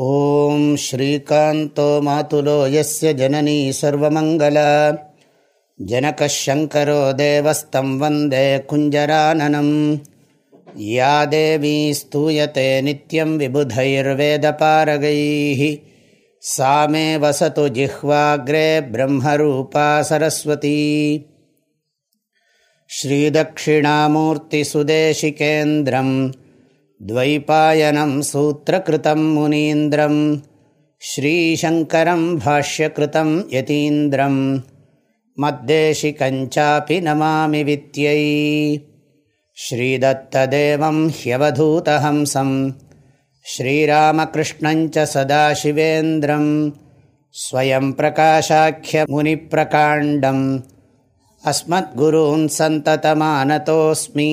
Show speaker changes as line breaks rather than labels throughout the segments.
ॐ श्रीकान्तो मातुलो यस्य जननी सर्वमङ्गला जनकः शङ्करो देवस्तं वन्दे कुञ्जराननम् या देवी स्तूयते नित्यं विबुधैर्वेदपारगैः सा मे वसतु जिह्वाग्रे ब्रह्मरूपा सरस्वती श्रीदक्षिणामूर्तिसुदेशिकेन्द्रम् द्वैपायनं सूत्रकृतं मुनीन्द्रं श्रीशङ्करं भाष्यकृतं यतीन्द्रं मद्देशिकञ्चापि नमामि वित्यै श्रीदत्तदेवं ह्यवधूतहंसं श्रीरामकृष्णञ्च सदाशिवेन्द्रं स्वयं प्रकाशाख्यमुनिप्रकाण्डम् अस्मद्गुरून् सन्ततमानतोऽस्मि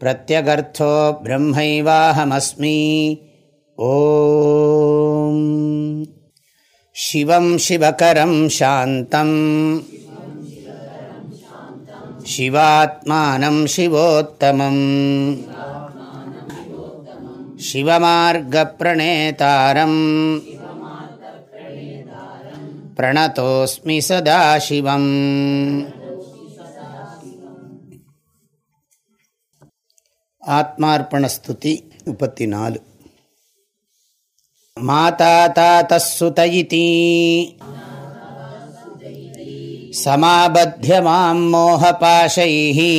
प्रत्यगर्थो ब्रह्मैवाहमस्मि ॐ शिवं शिवकरं शान्तम् शिवात्मानं शिवोत्तमम् शिवमार्गप्रणेतारम् प्रणतोऽस्मि सदाशिवम् ஆத்மார்ப்பணஸ்துதி முப்பத்தி நாலு மாதா தாத்தசுதயிதி சமாபத்திய மாம் மோக பாஷைஹி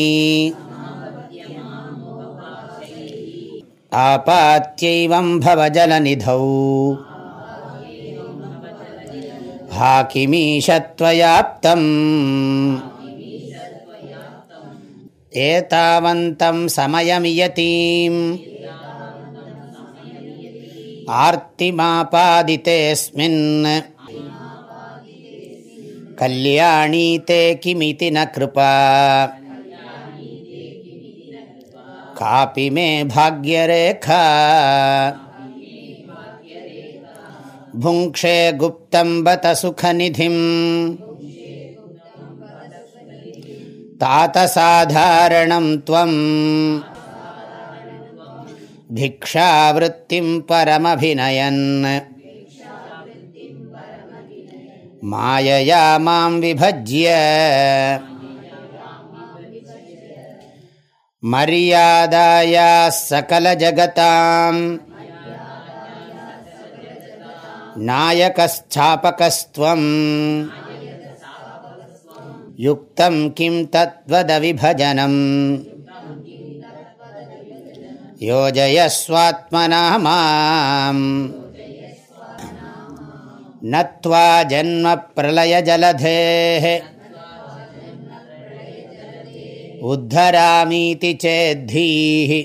ஆபாத்தியைவம் பவஜலநிதௌ. ஹாக்கிமீஷத்வயாப்தம் एतावन्तं समयमियतीम् आर्तिमापादितेऽस्मिन् कल्याणी ते किमिति न कृपा कापि मे भाग्यरेखा भुङ्क्षे गुप्तं बत सुखनिधिम् தாத்தசாதாரணம் துவம். பிக்ஷாவிருத்திம் பரமபிநயன். மாயையா மாம் விபஜ்ய. மரியாதாயா சகலஜகதாம் நாயகஸ்தாபகஸ்துவம். युक्तं किं तद्वदविभजनम् योजयस्वात्मना माम्। नत्वा जन्मप्रलयजलधेः उद्धरामीति चेद्धीः।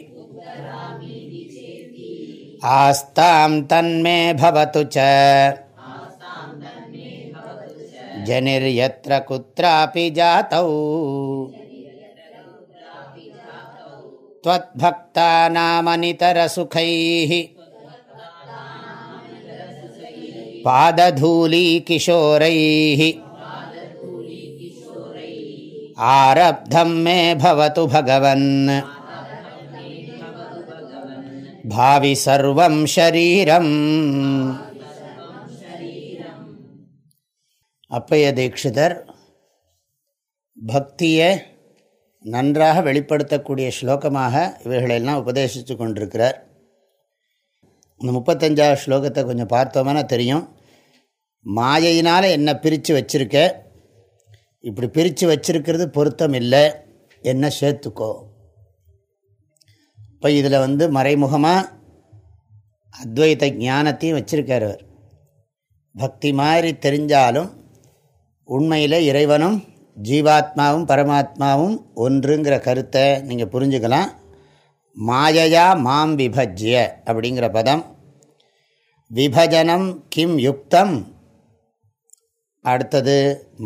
आस्तां तन्मे भवतु च। जनिर्यत्र कुत्रापि जातौ। त्वद्भक्तानामनितरसुखैः। पादधूलीकिशोरैः। आरब्धं मे भवतु भगवन्। அப்பைய தீட்சிதர் பக்தியை நன்றாக வெளிப்படுத்தக்கூடிய ஸ்லோகமாக இவைகளெல்லாம் உபதேசித்து கொண்டிருக்கிறார். இந்த முப்பத்தஞ்சாவது ஸ்லோகத்தை கொஞ்சம் பார்த்தோம்னா தெரியும். மாயையினால் என்னை பிரித்து வச்சுருக்க? இப்படி பிரித்து வச்சிருக்கிறது பொருத்தம் இல்லை. என்ன சேர்த்துக்கோ. இப்போ இதில் வந்து மறைமுகமாக அத்வைத ஞானத்தையும் வச்சுருக்கார் அவர். பக்தி மாதிரி தெரிஞ்சாலும் உண்மையில் இறைவனும் ஜீவாத்மாவும் பரமாத்மாவும் ஒன்றுங்கிற கருத்தை நீங்கள் புரிஞ்சுக்கலாம். மாயையா மாம் விபஜ்ய அப்படிங்கிற பதம். விபஜனம் கிம் யுக்தம். அடுத்தது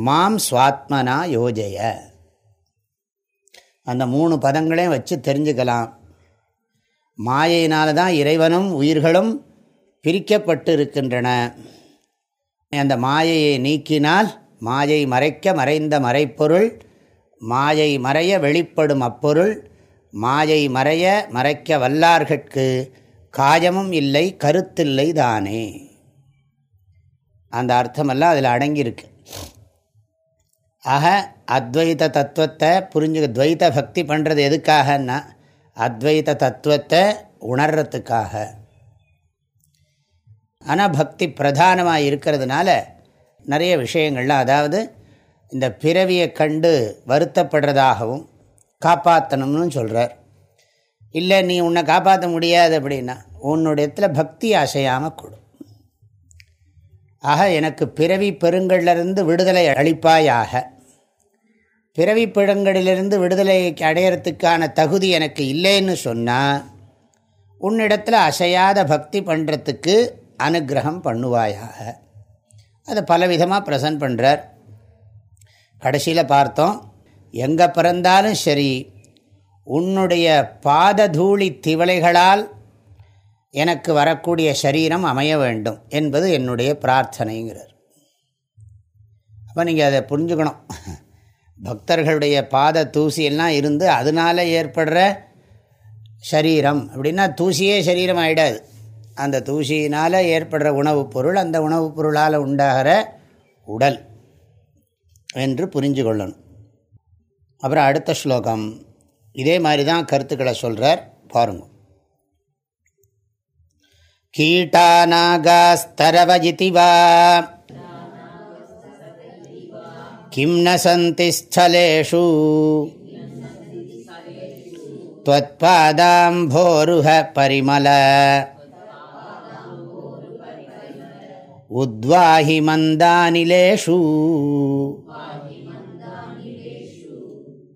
மாம் சுவாத்மனா யோஜய. அந்த மூணு பதங்களையும் வச்சு தெரிஞ்சுக்கலாம். மாயையினால தான் இறைவனும் உயிர்களும் பிரிக்கப்பட்டு இருக்கின்றன அந்த மாயையை நீக்கினால் மாயை மறைக்க மறைந்த மறைப்பொருள் மாயை மறைய வெளிப்படும் அப்பொருள் மாயை மறைய மறைக்க வல்லார்கட்கு காயமும் இல்லை கருத்தில்லை தானே. அந்த அர்த்தமெல்லாம் அதில் அடங்கியிருக்கு. ஆக அத்வைத தத்துவத்தை புரிஞ்சு துவைத பக்தி பண்ணுறது எதுக்காகன்னா அத்வைத தத்துவத்தை உணர்றதுக்காக. ஆனால் பக்தி பிரதானமாக இருக்கிறதுனால நிறைய விஷயங்கள்லாம் அதாவது இந்த பிறவியை கண்டு வருத்தப்படுறதாகவும் காப்பாற்றணும்னு சொல்கிறார் இல்லை நீ உன்னை காப்பாற்ற முடியாது அப்படின்னா உன்னுடைய பக்தி அசையாமல் கொடு. ஆக எனக்கு பிறவி பெருங்கள்லிருந்து விடுதலை அளிப்பாயாக. பிறவி பெருங்கடிலிருந்து விடுதலை அடையிறதுக்கான தகுதி எனக்கு இல்லைன்னு சொன்னால் உன்னிடத்தில் அசையாத பக்தி பண்ணுறதுக்கு அனுகிரகம் பண்ணுவாயாக. அதை பலவிதமாக ப்ரெசன்ட் பண்ணுறார் கடைசியில் பார்த்தோம் எங்கே பிறந்தாலும் சரி உன்னுடைய பாததூளி திவளைகளால் எனக்கு வரக்கூடிய சரீரம் அமைய வேண்டும் என்பது என்னுடைய பிரார்த்தனைங்கிறார். அப்போ நீங்கள் அதை புரிஞ்சுக்கணும். பக்தர்களுடைய பாத தூசியெல்லாம் இருந்து அதனால் ஏற்படுற சரீரம் அப்படின்னா தூசியே சரீரம் ஆகிடாது அந்த தூசியினால் ஏற்படுற உணவுப் பொருள் அந்த உணவுப் பொருளால் உண்டாகிற உடல் என்று புரிஞ்சு கொள்ளணும் அப்புறம் அடுத்த ஸ்லோகம் இதே மாதிரி தான் கருத்துக்களை சொல்கிறார் பாருங்க கீட்டானாகாஸ்தரவஜிதி வா கிம் ந சந்தி ஸ்தலேஷு त्वत्पादाम्भोरुह परिमल उद्वाहि मन्दानिलेषु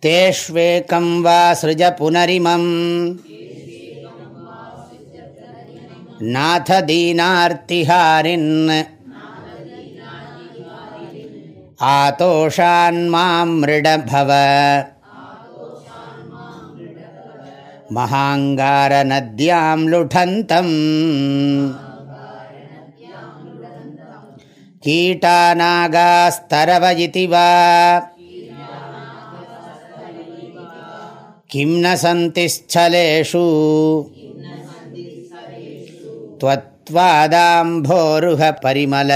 तेष्वेकं वा सृज पुनरिमम् नाथ दीनार्तिहारिन् आतोषान्मां मृडभव महाङ्गारनद्यां लुठन्तम् कीटानागास्तरव इति वा किं न सन्ति स्थलेषु त्वत्त्वादाम्भोरुहपरिमल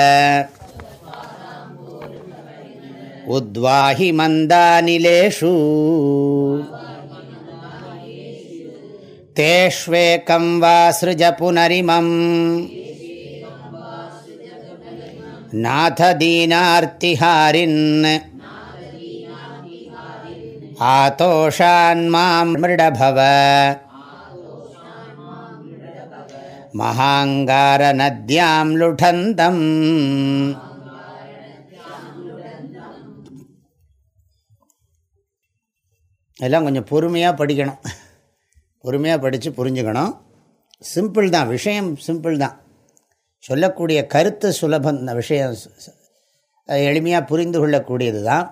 उद्वाहि मन्दानिलेषु तेष्वेकं वा सृज पुनरिमम् நாததீனார்த்திஹாரின் ஆதோஷான்மாமிருடபவ மகாங்காரநத்யாம் லுடந்தம் எல்லாம் கொஞ்சம் பொறுமையாக படிக்கணும். பொறுமையாக படித்து புரிஞ்சுக்கணும். சிம்பிள் தான் விஷயம் சிம்பிள் தான். சொல்லக்கூடிய கருத்து சுலபம் விஷயம் எளிமையாக புரிந்து கொள்ளக்கூடியது தான்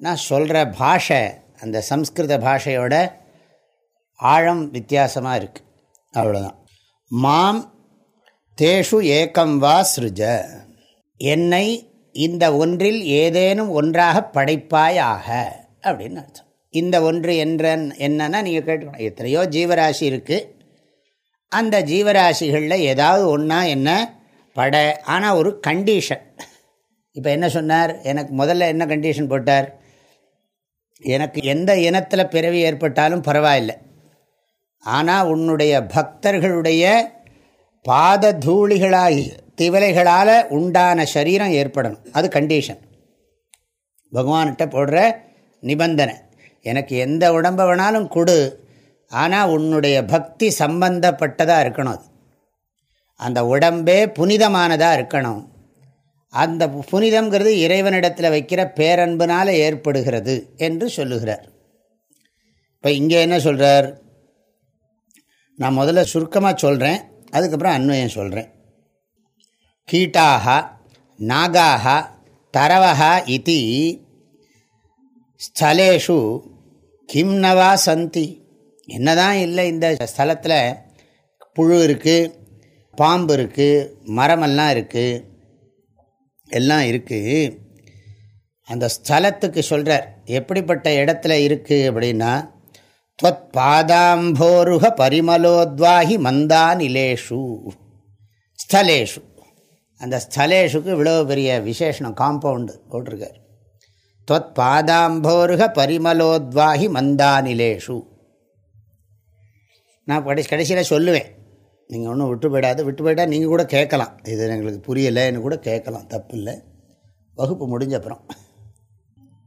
நான் சொல்கிற பாஷை அந்த சம்ஸ்கிருத பாஷையோட ஆழம் வித்தியாசமாக இருக்குது அவ்வளோதான் மாம் தேஷு ஏக்கம் வா சிருஜ. என்னை இந்த ஒன்றில் ஏதேனும் ஒன்றாக படைப்பாயாக அப்படின்னு அர்த்தம். இந்த ஒன்று என்ற என்னன்னா நீங்கள் கேட்டுக்கணும். எத்தனையோ ஜீவராசி இருக்குது அந்த ஜீவராசிகளில் ஏதாவது ஒன்றா என்ன? பட. ஆனால் ஒரு கண்டிஷன் இப்போ என்ன சொன்னார்? எனக்கு முதல்ல என்ன கண்டிஷன் போட்டார்? எனக்கு எந்த இனத்தில் பிறவி ஏற்பட்டாலும் பரவாயில்லை. ஆனால் உன்னுடைய பக்தர்களுடைய பாத தூளிகளாகி திவலைகளால் உண்டான சரீரம் ஏற்படணும். அது கண்டிஷன் பகவான்கிட்ட போடுற நிபந்தனை. எனக்கு எந்த உடம்பை வேணாலும் கொடு. ஆனால் உன்னுடைய பக்தி சம்பந்தப்பட்டதாக இருக்கணும் அது. அந்த உடம்பே புனிதமானதாக இருக்கணும். அந்த புனிதங்கிறது இறைவனிடத்தில் வைக்கிற பேரன்புனால் ஏற்படுகிறது என்று சொல்லுகிறார். இப்போ இங்கே என்ன சொல்கிறார் நான் முதல்ல சுருக்கமாக சொல்கிறேன் அதுக்கப்புறம் அன்வயம் சொல்கிறேன் கீட்டாக நாகாக தரவக இது ஸ்தலேஷு கிம் நவா சந்தி. என்னதான் இல்லை இந்த ஸ்தலத்தில் புழு இருக்குது பாம்பு இருக்குது மரமெல்லாம் இருக்குது எல்லாம் இருக்குது அந்த ஸ்தலத்துக்கு சொல்கிறார் எப்படிப்பட்ட இடத்துல இருக்குது அப்படின்னா துவத் பாதாம்போருக பரிமலோத்வாகி மந்தானிலேஷு ஸ்தலேஷு. அந்த ஸ்தலேஷுக்கு இவ்வளோ பெரிய விசேஷனம் காம்பவுண்டு போட்டிருக்கார். துவத் பாதாம்போருக பரிமலோத்வாகி மந்தானிலேஷு நான் கடைசி கடைசியில் சொல்லுவேன். நீங்கள் ஒன்றும் விட்டு போயிடாது. விட்டு போயிட்டால் நீங்கள் கூட கேட்கலாம். இது எங்களுக்கு புரியலைன்னு கூட கேட்கலாம். தப்பு இல்லை வகுப்பு முடிஞ்ச அப்புறம்.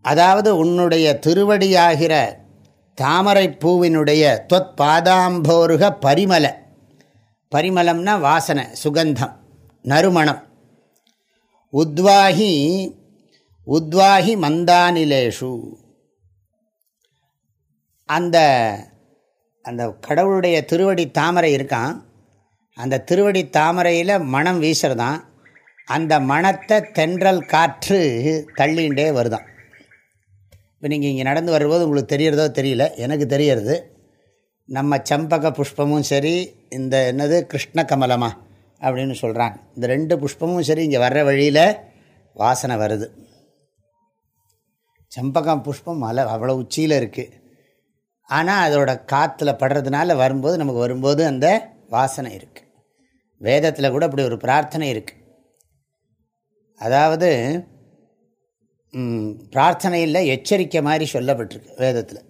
அதாவது உன்னுடைய திருவடியாகிற தாமரை பூவினுடைய தொத் பாதாம்போருக பரிமல பரிமலம்னா வாசனை சுகந்தம் நறுமணம். உத்வாகி உத்வாகி மந்தானிலேஷு. அந்த அந்த கடவுளுடைய திருவடி தாமரை இருக்கான். அந்த திருவடி தாமரையில் மனம் வீசுறதான். அந்த மனத்தை தென்றல் காற்று தள்ளிகிட்டே வருதான். இப்போ நீங்கள் இங்கே நடந்து வரும்போது உங்களுக்கு தெரியறதோ தெரியல. எனக்கு தெரியறது. நம்ம சம்பக புஷ்பமும் சரி இந்த என்னது கிருஷ்ண கமலமா அப்படின்னு சொல்கிறாங்க இந்த ரெண்டு புஷ்பமும் சரி இங்கே வர்ற வழியில் வாசனை வருது. சம்பகம் புஷ்பம் மலை அவ்வளோ உச்சியில் இருக்குது ஆனால் அதோட காற்றுல படுறதுனால வரும்போது நமக்கு வரும்போது அந்த வாசனை இருக்குது வேதத்தில் கூட அப்படி ஒரு பிரார்த்தனை இருக்குது அதாவது பிரார்த்தனையில் எச்சரிக்கை மாதிரி சொல்லப்பட்டிருக்கு வேதத்தில்.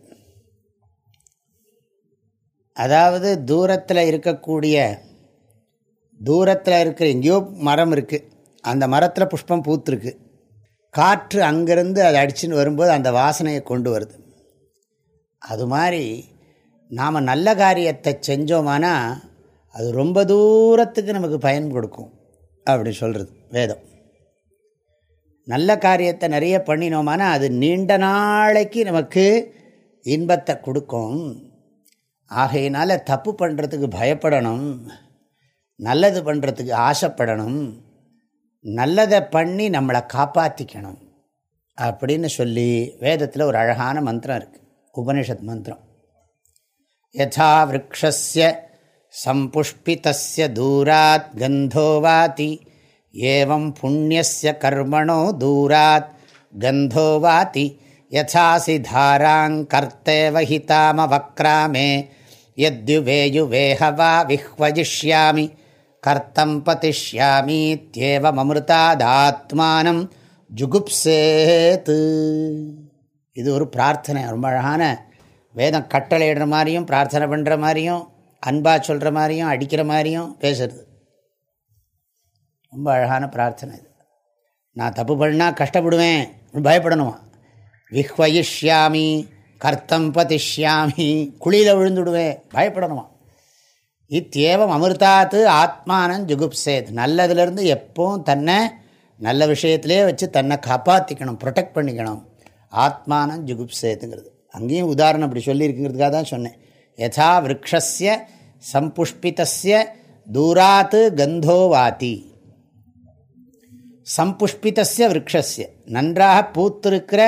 அதாவது தூரத்தில் இருக்கக்கூடிய தூரத்தில் இருக்கிற எங்கேயோ மரம் இருக்குது அந்த மரத்தில் புஷ்பம் பூத்துருக்கு. காற்று அங்கேருந்து அதை அடிச்சுன்னு வரும்போது அந்த வாசனையை கொண்டு வருது. அது மாதிரி நாம் நல்ல காரியத்தை செஞ்சோமானா அது ரொம்ப தூரத்துக்கு நமக்கு பயன் கொடுக்கும் அப்படி சொல்கிறது வேதம். நல்ல காரியத்தை நிறைய பண்ணினோமானா அது நீண்ட நாளைக்கு நமக்கு இன்பத்தை கொடுக்கும். ஆகையினால் தப்பு பண்ணுறதுக்கு பயப்படணும் நல்லது பண்ணுறதுக்கு ஆசைப்படணும் நல்லதை பண்ணி நம்மளை காப்பாற்றிக்கணும் அப்படின்னு சொல்லி வேதத்தில் ஒரு அழகான மந்திரம் இருக்குது உபனிஷத் மந்திரம். யதா விரக்ஷஸ்ய சம்புஷ்பிதஸ்ய தூராத் கந்தோ வாதி ஏவம் புண்ணியஸ்ய கர்மணோ தூராத் கந்தோ வாதி யசாசி தாராங்கர்த்தேவ ஹிதாமவக்ராமே யத்யுவேயுவேஹ வா விஹ்வஜிஷ்யாமி கர்த்தம் பதிஷ்யாமீத்யேவமமிருதாதாத்மானம் ஜுகுப்சேத். இது ஒரு பிரார்த்தனை. ரொம்ப அழகான வேதம் கட்டளையிடுற மாதிரியும் பிரார்த்தனை பண்ணுற மாதிரியும் அன்பாக சொல்கிற மாதிரியும் அடிக்கிற மாதிரியும் பேசுறது. ரொம்ப அழகான பிரார்த்தனை இது. நான் தப்பு பண்ணால் கஷ்டப்படுவேன் பயப்படணுமா? விஹ்வயிஷ்யாமி கர்த்தம் பதிஷ்யாமி குழியில் விழுந்துடுவேன் பயப்படணுமா? இத்தேவம் அமிர்தாத்து ஆத்மானம் ஜுகுப்சேத். நல்லதுலேருந்து எப்பவும் தன்னை நல்ல விஷயத்திலே வச்சு தன்னை காப்பாற்றிக்கணும் ப்ரொடெக்ட் பண்ணிக்கணும். ஆத்மானம் ஜுகுப்சேத்துங்கிறது. அங்கேயும் உதாரணம் அப்படி சொல்லியிருக்குங்கிறதுக்காக தான் சொன்னேன். யதா விரக்ஷஸ்ய சம்புஷ்பிதஸ்ய தூராத்து கந்தோ வாதி. சம்புஷ்பிதஸ்ய விரக்ஷஸ்ய. நன்றாக பூத்திருக்கிற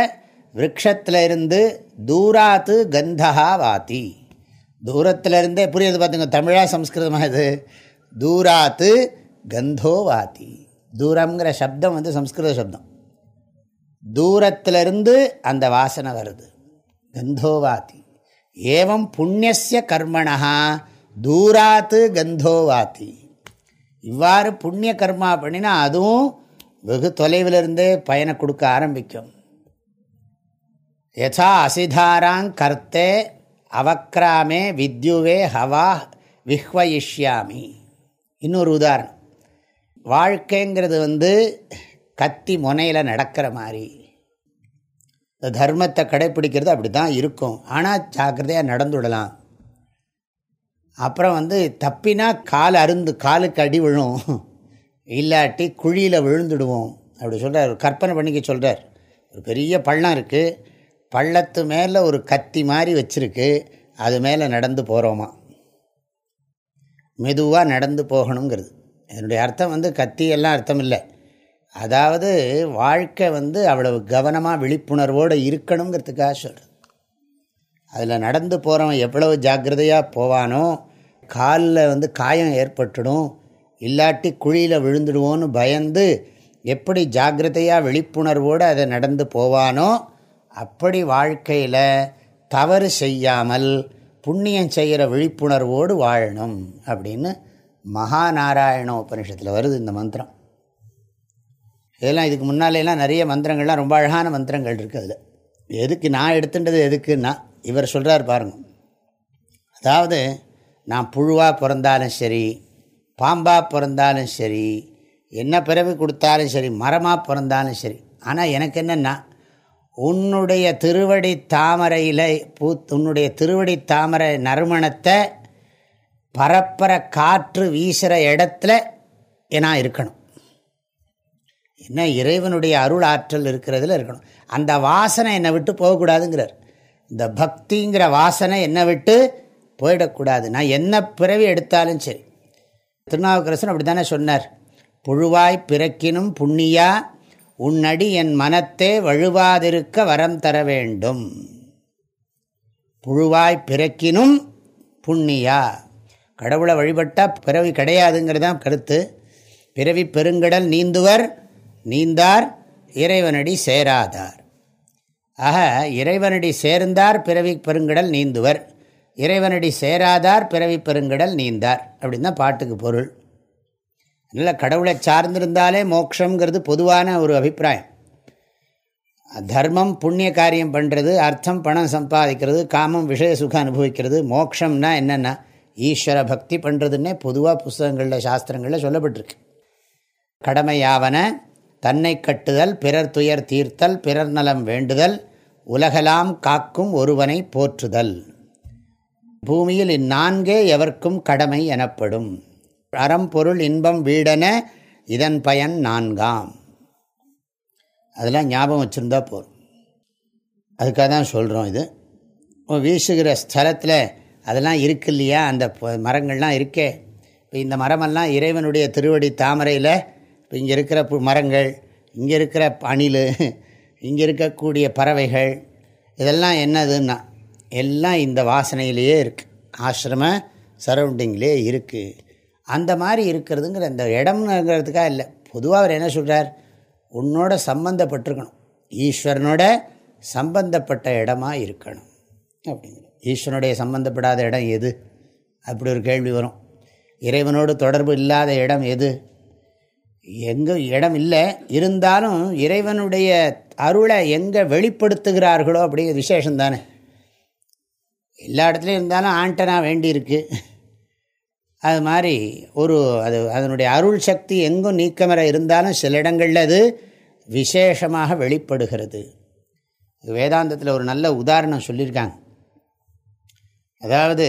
விரக்ஷத்திலிருந்து தூராத்து கந்தகா வாத்தி தூரத்திலிருந்தே புரியுது பார்த்துங்க தமிழா சம்ஸ்கிருதமாக இது? தூராத்து கந்தோ வாத்தி தூரங்கிற சப்தம் வந்து சம்ஸ்கிருத சப்தம். தூரத்திலிருந்து அந்த வாசனை வருது. கந்தோவாதி. ஏவம் புண்ணியசிய கர்மணா தூராத்து கந்தோவாதி. இவ்வாறு புண்ணிய கர்மா பண்ணினா அதுவும் வெகு தொலைவிலிருந்தே பயனை கொடுக்க ஆரம்பிக்கும். யசா அசிதாராங் கர்த்தே அவக்ராமே வித்யுவே ஹவா விஹ்வயிஷ்யாமி. இன்னொரு உதாரணம். வாழ்க்கைங்கிறது வந்து கத்தி முனையில் நடக்கிற மாதிரி. இந்த தர்மத்தை கடைப்பிடிக்கிறது அப்படி தான் இருக்கும் ஆனால் ஜாக்கிரதையாக நடந்துவிடலாம் அப்புறம் வந்து தப்பினா கால் அருந்து காலுக்கு அடி விழும். இல்லாட்டி குழியில் விழுந்துடுவோம். அப்படி சொல்கிறார் கற்பனை பண்ணிக்க சொல்கிறார் ஒரு பெரிய பள்ளம் இருக்குது பள்ளத்து மேலே ஒரு கத்தி மாதிரி வச்சுருக்கு. அது மேலே நடந்து போகிறோமா மெதுவாக நடந்து போகணுங்கிறது. என்னுடைய அர்த்தம் வந்து கத்தி எல்லாம் அர்த்தம் இல்லை அதாவது வாழ்க்கை வந்து அவ்வளவு கவனமாக விழிப்புணர்வோடு இருக்கணுங்கிறதுக்காக சொல்கிறது அதில் நடந்து போகிறவன் எவ்வளவு ஜாக்கிரதையாக போவானோ காலில் வந்து காயம் ஏற்பட்டுடும் இல்லாட்டி குழியில் விழுந்துடுவோன்னு பயந்து எப்படி ஜாக்கிரதையாக விழிப்புணர்வோடு அதை நடந்து போவானோ அப்படி வாழ்க்கையில் தவறு செய்யாமல் புண்ணியம் செய்கிற விழிப்புணர்வோடு வாழணும் அப்படின்னு மகாநாராயண உபனிஷத்தில் வருது இந்த மந்திரம். இதெல்லாம் இதுக்கு முன்னாலேலாம் நிறைய மந்திரங்கள்லாம் ரொம்ப அழகான மந்திரங்கள் இருக்குது அதில். எதுக்கு நான் எடுத்துட்டது எதுக்குன்னா இவர் சொல்கிறார் பாருங்க. அதாவது நான் புழுவாக பிறந்தாலும் சரி பாம்பாக பிறந்தாலும் சரி என்ன பிறவி கொடுத்தாலும் சரி மரமாக பிறந்தாலும் சரி ஆனால் எனக்கு என்னென்னா உன்னுடைய திருவடி தாமரையில் பூ உன்னுடைய திருவடி தாமரை நறுமணத்தை பரப்பர காற்று வீசுகிற இடத்துல நான் இருக்கணும். என்ன இறைவனுடைய அருள் ஆற்றல் இருக்கிறதுல இருக்கணும். அந்த வாசனை என்னை விட்டு போகக்கூடாதுங்கிறார். இந்த பக்திங்கிற வாசனை என்னை விட்டு போயிடக்கூடாது. நான் என்ன பிறவி எடுத்தாலும் சரி. திருநாவுக்கரசன் அப்படி தானே சொன்னார். புழுவாய் பிறக்கினும் புண்ணியா உன்னடி என் மனத்தே வழுவாதிருக்க வரம் தர வேண்டும். புழுவாய் பிறக்கினும் புண்ணியா. கடவுளை வழிபட்டால் பிறவி கிடையாதுங்கிறதான் கருத்து. பிறவி பெருங்கடல் நீந்துவர் நீந்தார் இறைவனடி சேராதார். ஆக இறைவனடி சேர்ந்தார் பிறவி பெருங்கடல் நீந்துவர். இறைவனடி சேராதார் பிறவி பெருங்கடல் நீந்தார் அப்படின்னு தான் பாட்டுக்கு பொருள். அதனால் கடவுளை சார்ந்திருந்தாலே மோக்ஷங்கிறது பொதுவான ஒரு அபிப்பிராயம். தர்மம் புண்ணிய காரியம் பண்ணுறது அர்த்தம் பணம் சம்பாதிக்கிறது காமம் விஷய சுகம் அனுபவிக்கிறது மோக்ஷம்னா என்னென்னா ஈஸ்வர பக்தி பண்ணுறதுன்னே பொதுவாக புஸ்தகங்களில் சாஸ்திரங்களில் சொல்லப்பட்டிருக்கு. கடமையாவன தன்னை கட்டுதல் பிறர் துயர் தீர்த்தல் பிறர் நலம் வேண்டுதல் உலகலாம் காக்கும் ஒருவனை போற்றுதல். பூமியில் இந்நான்கே எவர்க்கும் கடமை எனப்படும். அறம் பொருள் இன்பம் வீடன இதன் பயன் நான்காம். அதெல்லாம் ஞாபகம் வச்சுருந்தா போதும். அதுக்காக தான் சொல்கிறோம் இது. வீசுகிற ஸ்தலத்தில் அதெல்லாம் இருக்கு இல்லையா? அந்த மரங்கள்லாம் இருக்கே. இப்போ இந்த மரமெல்லாம் இறைவனுடைய திருவடி தாமரையில் இப்போ இங்கே இருக்கிற மரங்கள் இங்கே இருக்கிற அணில் இங்கே இருக்கக்கூடிய பறவைகள் இதெல்லாம் என்னதுன்னா எல்லாம் இந்த வாசனையிலேயே இருக்குது ஆசிரம சரௌண்டிங்லேயே இருக்குது அந்த மாதிரி இருக்கிறதுங்கிற இந்த இடம்ங்கிறதுக்காக இல்லை. பொதுவாக அவர் என்ன சொல்கிறார் உன்னோட சம்பந்தப்பட்டிருக்கணும். ஈஸ்வரனோட சம்பந்தப்பட்ட இடமா இருக்கணும். அப்படிங்கிற. ஈஸ்வரனுடைய சம்பந்தப்படாத இடம் எது? அப்படி ஒரு கேள்வி வரும். இறைவனோடு தொடர்பு இல்லாத இடம் எது? எங்கே இடம் இல்லை இருந்தாலும் இறைவனுடைய அருளை எங்கே வெளிப்படுத்துகிறார்களோ அப்படிங்கிற விசேஷம் தானே. எல்லா இடத்துலையும் இருந்தாலும் ஆண்டனா வேண்டியிருக்கு. அது மாதிரி ஒரு அது அதனுடைய அருள் சக்தி எங்கும் நீக்கமர இருந்தாலும் சில இடங்களில் அது விசேஷமாக வெளிப்படுகிறது. வேதாந்தத்தில் ஒரு நல்ல உதாரணம் சொல்லியிருக்காங்க. அதாவது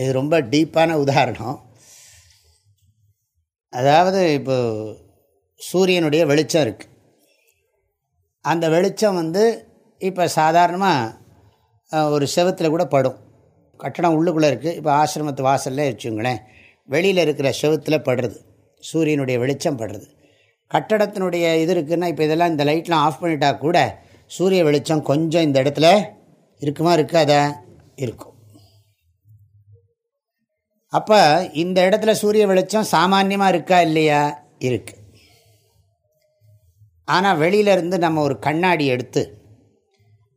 இது ரொம்ப டீப்பான உதாரணம். அதாவது இப்போ சூரியனுடைய வெளிச்சம் இருக்குது அந்த வெளிச்சம் வந்து இப்போ சாதாரணமாக ஒரு செவத்தில் கூட படும். கட்டடம் உள்ளுக்குள்ளே இருக்குது இப்போ ஆசிரமத்து வாசலில் வச்சுங்களேன். வெளியில் இருக்கிற செவத்தில் படுறது. சூரியனுடைய வெளிச்சம் படுறது. கட்டடத்தினுடைய இது இருக்குதுன்னா இப்போ இதெல்லாம் இந்த லைட்லாம் ஆஃப் பண்ணிட்டா கூட சூரிய வெளிச்சம் கொஞ்சம் இந்த இடத்துல இருக்குமா இருக்காதா? இருக்கும். அப்போ இந்த இடத்துல சூரிய வெளிச்சம் சாமான்யமாக இருக்கா இல்லையா? இருக்கு. ஆனால் வெளியிலேருந்து நம்ம ஒரு கண்ணாடி எடுத்து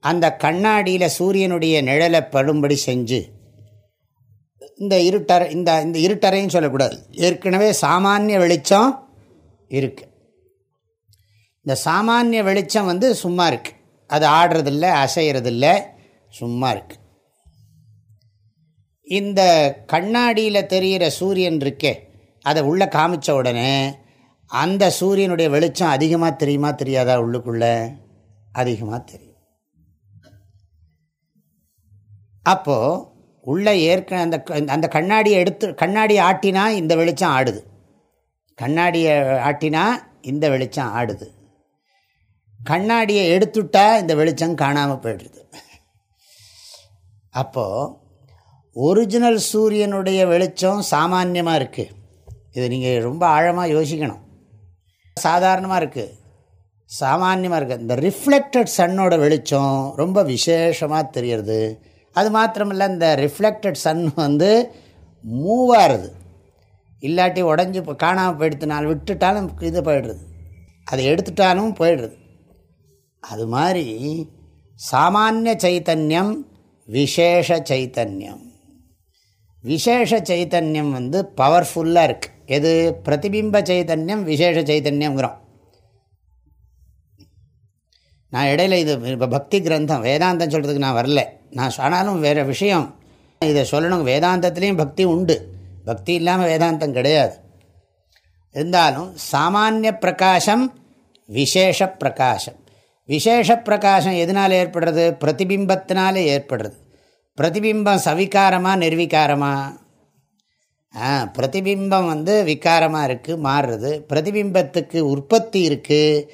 அந்த கண்ணாடியில் சூரியனுடைய நிழலை படும்படி செஞ்சு இந்த இருட்டறை இந்த இந்த இருட்டறைன்னு சொல்லக்கூடாது. ஏற்கனவே சாமானிய வெளிச்சம் இருக்குது இந்த சாமானிய வெளிச்சம் வந்து சும்மா இருக்குது அது ஆடுறதில்ல அசைகிறதில்ல சும்மா இருக்குது இந்த கண்ணாடியில் தெரிகிற சூரியன் இருக்கே அதை உள்ளே காமிச்ச உடனே அந்த சூரியனுடைய வெளிச்சம் அதிகமாக தெரியுமா தெரியாதா உள்ளுக்குள்ளே? அதிகமாக தெரியும். அப்போது உள்ளே ஏற்க அந்த அந்த கண்ணாடியை எடுத்து கண்ணாடியை ஆட்டினா இந்த வெளிச்சம் ஆடுது. கண்ணாடியை ஆட்டினா இந்த வெளிச்சம் ஆடுது. கண்ணாடியை எடுத்துட்டா இந்த வெளிச்சம் காணாமல் போய்டுது. அப்போது ஒரிஜினல் சூரியனுடைய வெளிச்சம் சாமான்யமாக இருக்குது இது நீங்கள் ரொம்ப ஆழமாக யோசிக்கணும். சாதாரணமாக இருக்குது சாமான்யமாக இருக்குது இந்த ரிஃப்ளெக்டட் சன்னோட வெளிச்சம் ரொம்ப விசேஷமாக தெரியறது. அது மாத்திரமில்ல இந்த ரிஃப்ளெக்டட் சன் வந்து மூவ் ஆகுது இல்லாட்டி உடஞ்சி காணாமல் போயிடுத்துனாலும் விட்டுட்டாலும் இது போயிடுறது அதை எடுத்துட்டாலும் போயிடுறது அது மாதிரி சாமானிய சைத்தன்யம் விசேஷ சைத்தன்யம். விசேஷ சைத்தன்யம் வந்து பவர்ஃபுல்லாக இருக்குது எது? பிரதிபிம்ப சைதன்யம் விசேஷ சைத்தன்யங்கிறோம் நான் இடையில இது இப்போ பக்தி கிரந்தம் வேதாந்தம் சொல்கிறதுக்கு நான் வரல. நான் ஆனாலும் வேறு விஷயம். இதை சொல்லணும். வேதாந்தத்துலேயும் பக்தி உண்டு. பக்தி இல்லாமல் வேதாந்தம் கிடையாது. இருந்தாலும் சாமானிய பிரகாசம் விசேஷ பிரகாசம். விசேஷ பிரகாசம் எதனால் ஏற்படுறது? பிரதிபிம்பத்தினாலே ஏற்படுறது. பிரதிபிம்பம் சவிகாரமாக நிர்வீகாரமாக ஆ பிரதிபிம்பம் வந்து விகாரமாக இருக்குது மாறுறது. பிரதிபிம்பத்துக்கு உற்பத்தி இருக்குது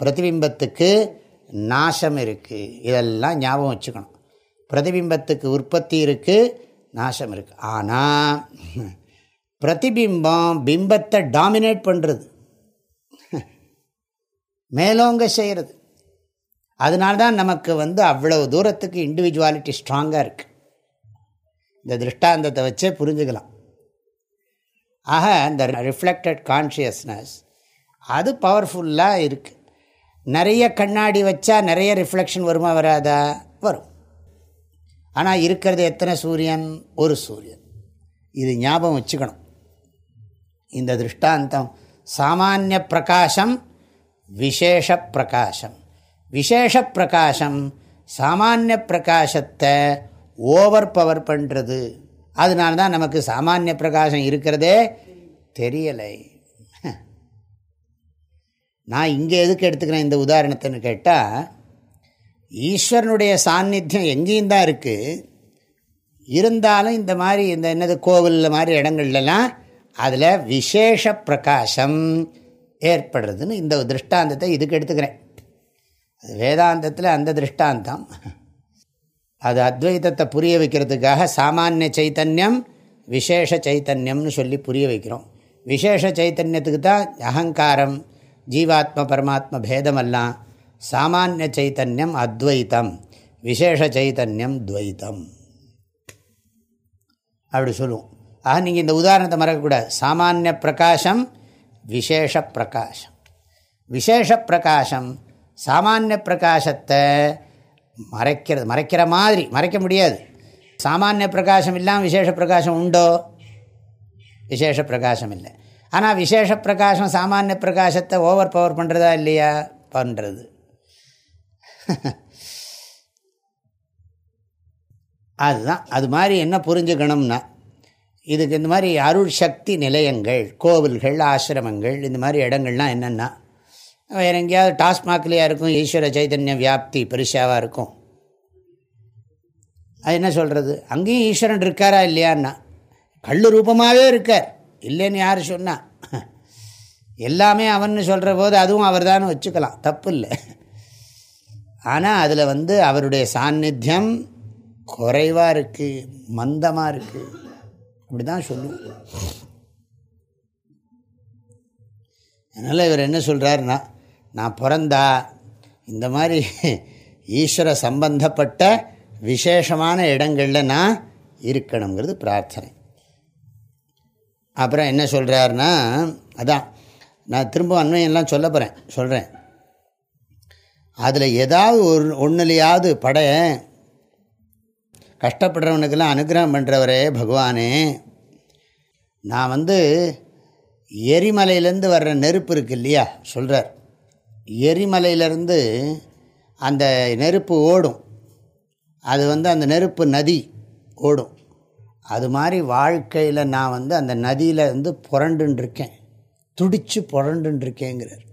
பிரதிபிம்பத்துக்கு நாசம் இருக்குது இதெல்லாம் ஞாபகம் வச்சுக்கணும். பிரதிபிம்பத்துக்கு உற்பத்தி இருக்குது நாசம் இருக்குது ஆனால் பிரதிபிம்பம் பிம்பத்தை டாமினேட் பண்ணுறது மேலோங்க செய்கிறது அதனால்தான் நமக்கு வந்து அவ்வளவு தூரத்துக்கு இண்டிவிஜுவாலிட்டி ஸ்ட்ராங்காக இருக்குது இந்த திருஷ்டாந்தத்தை வச்சே புரிஞ்சுக்கலாம். ஆக இந்த ரிஃப்ளெக்டட் கான்ஷியஸ்னஸ் அது பவர்ஃபுல்லாக இருக்குது நிறைய கண்ணாடி வச்சா நிறைய ரிஃப்ளெக்ஷன் வருமா வராதா? வரும். ஆனால் இருக்கிறது எத்தனை சூரியன்? ஒரு சூரியன். இது ஞாபகம் வச்சுக்கணும். இந்த திருஷ்டாந்தம் சாமானிய பிரகாசம் விசேஷ பிரகாசம். விசேஷ பிரகாசம் சாமானிய பிரகாசத்தை ஓவர் பவர் பண்ணுறது அதனால தான் நமக்கு சாமானிய பிரகாசம் இருக்கிறதே தெரியலை. நான் இங்கே எதுக்கு எடுத்துக்கிறேன் இந்த உதாரணத்தைன்னு கேட்டால் ஈஸ்வரனுடைய சாநித்தியம் எங்கேயும் தான் இருக்குது இருந்தாலும் இந்த மாதிரி இந்த என்னது கோவிலில் மாதிரி இடங்கள்லாம் அதில் விசேஷ பிரகாசம் ஏற்படுறதுன்னு இந்த திருஷ்டாந்தத்தை இதுக்கு எடுத்துக்கிறேன். அது வேதாந்தத்தில் அந்த திருஷ்டாந்தம். அது அத்வைதத்தை புரிய வைக்கிறதுக்காக சாமானிய சைத்தன்யம் விசேஷ சைத்தன்யம்னு சொல்லி புரிய வைக்கிறோம். விசேஷ சைத்தன்யத்துக்கு தான் அகங்காரம் ஜீவாத்ம பரமாத்ம பேதமெல்லாம். சாமானிய சைத்தன்யம் அத்வைத்தம் விசேஷ சைத்தன்யம் துவைத்தம். அப்படி சொல்லுவோம். ஆக நீங்கள் இந்த உதாரணத்தை மறக்கக்கூடாது. சாமானிய பிரகாசம் விசேஷ பிரகாசம். விசேஷ பிரகாசம் சாமானிய பிரகாசத்தை மறைக்கிறது மறைக்கிற மாதிரி மறைக்க முடியாது. சாமானிய பிரகாசம் இல்லாமல் விசேஷ பிரகாசம் உண்டோ? விசேஷ பிரகாசம் இல்லை. ஆனால் விசேஷ பிரகாசம் சாமானிய பிரகாசத்தை ஓவர் பவர் பண்ணுறதா இல்லையா? பண்ணுறது அதுதான். அது மாதிரி என்ன புரிஞ்சுக்கணும்னா இதுக்கு இந்த மாதிரி அருள் சக்தி நிலையங்கள் கோவில்கள் ஆசிரமங்கள் இந்த மாதிரி இடங்கள்லாம் என்னென்னா வேறு எங்கேயாவது டாஸ்மாக்லேயா இருக்கும் ஈஸ்வர சைதன்ய வியாப்தி பெருசாவாக இருக்கும். அது என்ன சொல்கிறது அங்கேயும் ஈஸ்வரன் இருக்காரா இல்லையான்னா கல் ரூபமாகவே இருக்கார். இல்லைன்னு யார் சொன்னால் எல்லாமே அவன்னு சொல்கிற போது அதுவும் அவர் தான் வச்சுக்கலாம். தப்பு இல்லை ஆனால் அதில் வந்து அவருடைய சாநித்தியம் குறைவாக இருக்குது மந்தமாக இருக்குது அப்படி தான் சொல்லுவோம். அதனால் இவர் என்ன சொல்கிறாருன்னா நான் பிறந்தா இந்த மாதிரி ஈஸ்வர சம்பந்தப்பட்ட விசேஷமான இடங்களில் நான் இருக்கணுங்கிறது பிரார்த்தனை. அப்புறம் என்ன சொல்கிறாருன்னா அதான் நான் திரும்ப அண்மையெல்லாம் சொல்ல போகிறேன் சொல்கிறேன் அதில் ஏதாவது ஒரு ஒன்றுலையாவது பட கஷ்டப்படுறவனுக்கெல்லாம் அனுகிரகம் பண்ணுறவரே பகவானே. நான் வந்து எரிமலையிலேருந்து வர்ற நெருப்பு இருக்கு இல்லையா சொல்கிறார் எரிமலையிலேருந்து அந்த நெருப்பு ஓடும். அது வந்து அந்த நெருப்பு நதி ஓடும். அது மாதிரி வாழ்க்கையில் நான் வந்து அந்த நதியில் வந்து புரண்டுருக்கேன் துடித்து புரண்டுருக்கேங்கிறார்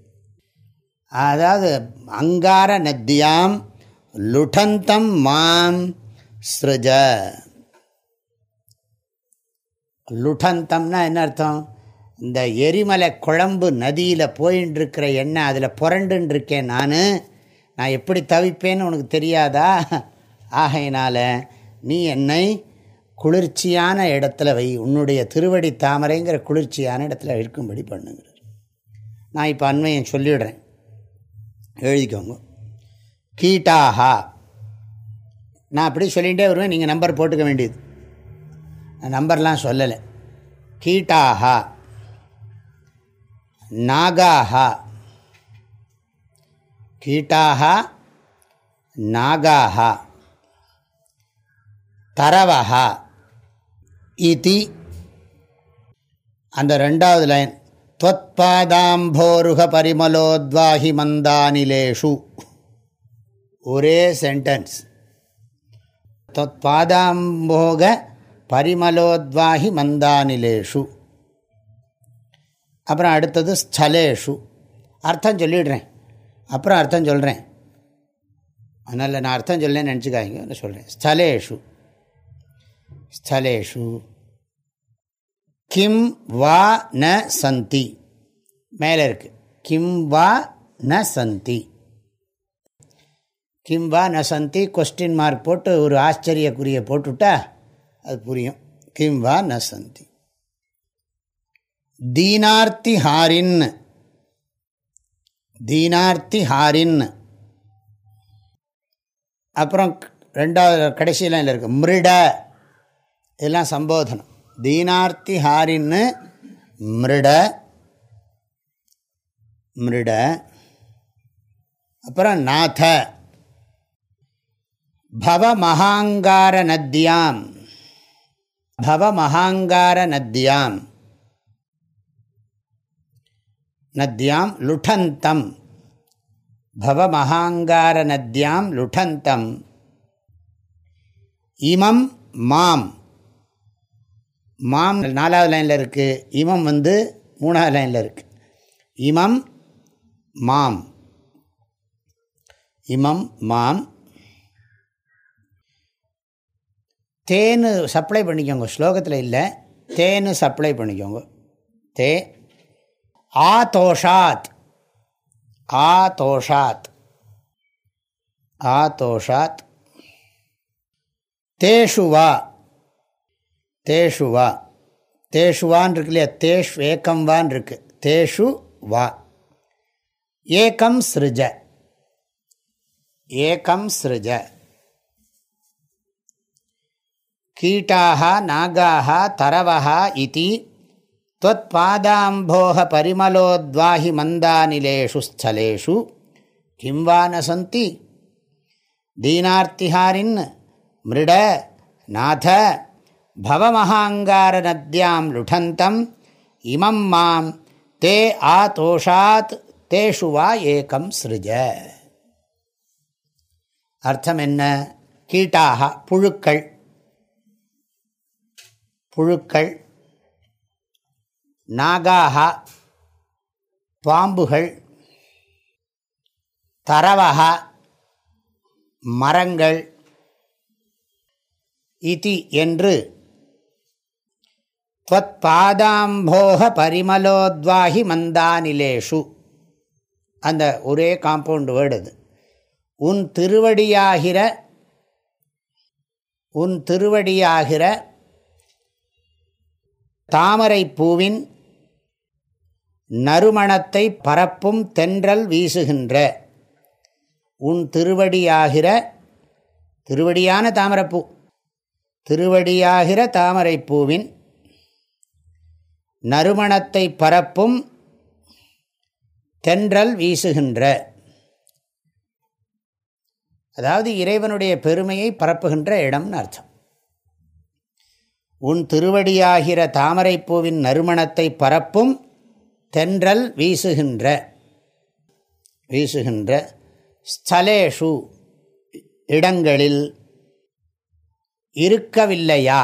அதாவது அங்கார நத்தியாம் லுடந்தம் மாம் ஸ்ருஜ. லுடந்தம்னா என்ன அர்த்தம்? இந்த எரிமலை குழம்பு நதியில் போயின்னு இருக்கிற எண்ணெய் அதில் புரண்டுன்னு இருக்கேன் நான். நான் எப்படி தவிப்பேன்னு உனக்கு தெரியாதா? ஆகையினால் நீ என்னை குளிர்ச்சியான இடத்துல வை. உன்னுடைய திருவடி தாமரைங்கிற குளிர்ச்சியான இடத்துல இருக்கும்படி பண்ணுங்கிறார். நான் இப்போ அண்மையை சொல்லிடுறேன். எழுதிக்கோங்க. கீட்டாகா நான் அப்படி சொல்லிகிட்டே வருவேன். நீங்கள் நம்பர் போட்டுக்க வேண்டியது. நம்பர்லாம் சொல்லலை. கீட்டாகா நாகாக கீட்டாக நாகாக தரவக இதி. அந்த ரெண்டாவது லைன் தொத்பாதாம்போருக பரிமலோத்வாஹி மந்தானிலேஷு. ஒரே சென்டென்ஸ் தொத்பாதாம்போக பரிமலோத்வாஹி மந்தானிலேஷு. அப்புறம் அடுத்தது ஸ்தலேஷு. அர்த்தம் சொல்லிடுறேன். அப்புறம் அர்த்தம் சொல்கிறேன் அதனால் நான் அர்த்தம் சொல்லேன்னு நினச்சிக்காங்க சொல்கிறேன் ஸ்தலேஷு. ஸ்தலேஷு. கிம் வா ந சந்தி. மேலே இருக்கு. கிம் வா ந சந்தி. கிம் வா ந சந்தி கொஸ்டின் மார்க் போட்டு ஒரு ஆச்சரியக்குரிய போட்டுவிட்டா அது புரியும். கிம் வா ந சந்தி. தீனார்த்தி ஹாரின் தீனார்த்தி ஹாரின் அப்புறம் ரெண்டாவது கடைசியில் இருக்குது மிருட. இதெல்லாம் சம்போதனம். தீனார்த்தி ஹாரின்னு மிருட. மிருட. அப்புறம் நாத. பவமகாங்கார நத்தியாம். பவமகாங்கார நத்தியாம். நத்தியாம் லுடந்தம் பவமகாங்கார நத்தியாம் லுடந்தம் இமம் மாம். மாம் நாலாவது லைனில் இருக்குது இமம் வந்து மூணாவது லைனில் இருக்குது இமம் மாம். இமம் மாம். தேனு சப்ளை பண்ணிக்கோங்க. ஸ்லோகத்தில் இல்லை. தேனு சப்ளை பண்ணிக்கோங்க. தே ஆதோஷாத் ஆதோஷாத் ஆதோஷாத் தேஷு வா தேஷு வா தேஷுவான் இருக்கு இல்லையா தேஷ் ஏக்கம் வான் இருக்கு தேஷு வா ஏக்கம் சிருஜ ஏக்கம் சிருஜ கீட்டாக நாகாக தரவः இதி त्वत्पादाम्भोः परिमलोद्वाहि मन्दानिलेषु स्थलेषु किं वा न सन्ति दीनार्तिहारिन् मृड नाथ भवमहाङ्गारनद्यां लुठन्तम् इमं मां ते आतोषात् தேஷு வா ஏகம் சிருஜ அர்த்தம் என்ன கீட்டாக புழுக்கள் புழுக்கள் நாகாகா பாம்புகள் தரவக மரங்கள் இதி என்று பாதாம்போக பரிமலோத்வாகி மந்தானிலேஷு. அந்த ஒரே காம்பவுண்ட் வேர்டு அது. உன் திருவடியாகிற உன் திருவடியாகிற தாமரை பூவின் நறுமணத்தை பரப்பும் தென்றல் வீசுகின்ற. உன் திருவடியாகிற திருவடியான தாமரைப்பூ திருவடியாகிற தாமரைப்பூவின் நறுமணத்தை பரப்பும் தென்றல் வீசுகின்ற. அதாவது இறைவனுடைய பெருமையை பரப்புகின்ற இடம்னு அர்த்தம். உன் திருவடியாகிற தாமரைப்பூவின் நறுமணத்தை பரப்பும் தென்றல் வீசுகின்ற வீசுகின்ற ஸ்தலேஷு இடங்களில் இருக்கவில்லையா?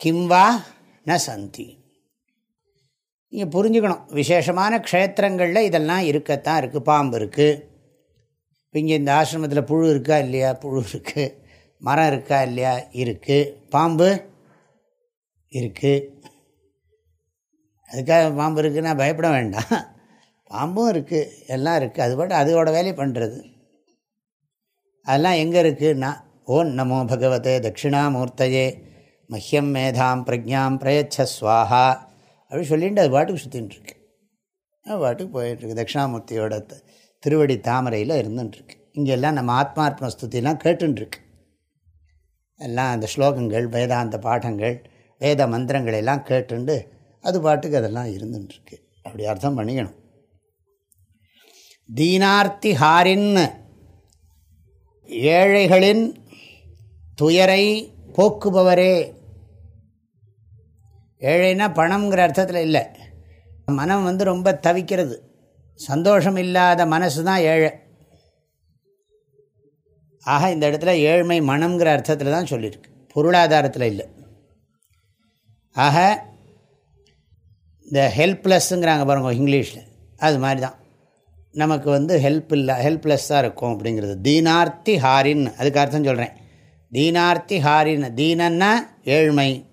கிம்வா ந சந்தி நீங்கள் புரிஞ்சுக்கணும். விசேஷமான க்ஷேத்திரங்களில் இதெல்லாம் இருக்கத்தான் இருக்குது பாம்பு இருக்குது இங்கே இந்த ஆசிரமத்தில் புழு இருக்கா இல்லையா? புழு இருக்குது மரம் இருக்கா இல்லையா? இருக்குது பாம்பு இருக்குது அதுக்காக பாம்பு இருக்குன்னா பயப்பட வேண்டாம். பாம்பும் இருக்குது எல்லாம் இருக்குது அது பாட்டு அதோட வேலையை பண்ணுறது அதெல்லாம் எங்கே இருக்குன்னா ஓம் நமோ பகவதே தட்சிணாமூர்த்தையே மஹ்யம் மேதாம் பிரஜாம் பிரயச்ச சுவாஹா அப்படி சொல்லிட்டு அது பாட்டுக்கு சுற்றின்னு இருக்கு. பாட்டுக்கு போயிட்டுருக்கு தட்சிணாமூர்த்தியோட திருவடி தாமரையில் இருந்துட்டுருக்கு இங்கெல்லாம் நம்ம ஆத்மார்ப்பண ஸ்துதியெல்லாம் கேட்டுருக்கு எல்லாம் அந்த ஸ்லோகங்கள் வேதாந்த பாடங்கள் வேத மந்திரங்கள் எல்லாம் கேட்டுண்டு அது பாட்டுக்கு அதெல்லாம் இருந்துட்டுருக்கு அப்படி அர்த்தம் பண்ணிக்கணும். தீனார்த்தி ஹாரின் ஏழைகளின் துயரை போக்குபவரே. ஏழைன்னா பணம்ங்கிற அர்த்தத்தில் இல்லை. மனம் வந்து ரொம்ப தவிக்கிறது. சந்தோஷம் இல்லாத மனசு தான் ஏழை. ஆக இந்த இடத்துல ஏழ்மை மனம்ங்கிற அர்த்தத்தில் தான் சொல்லியிருக்கு. பொருளாதாரத்தில் இல்லை. ஆக இந்த ஹெல்ப்லெஸ்ஸுங்கிறாங்க பாருங்க இங்கிலீஷில். அது மாதிரி தான் நமக்கு வந்து ஹெல்ப் இல்லை ஹெல்ப்லெஸ்ஸாக இருக்கும் அப்படிங்கிறது. தீனார்த்தி ஹாரின் அதுக்கு அர்த்தம் சொல்கிறேன் தீனார்த்தி ஹாரின் தீனன்னா ஏழ்மை.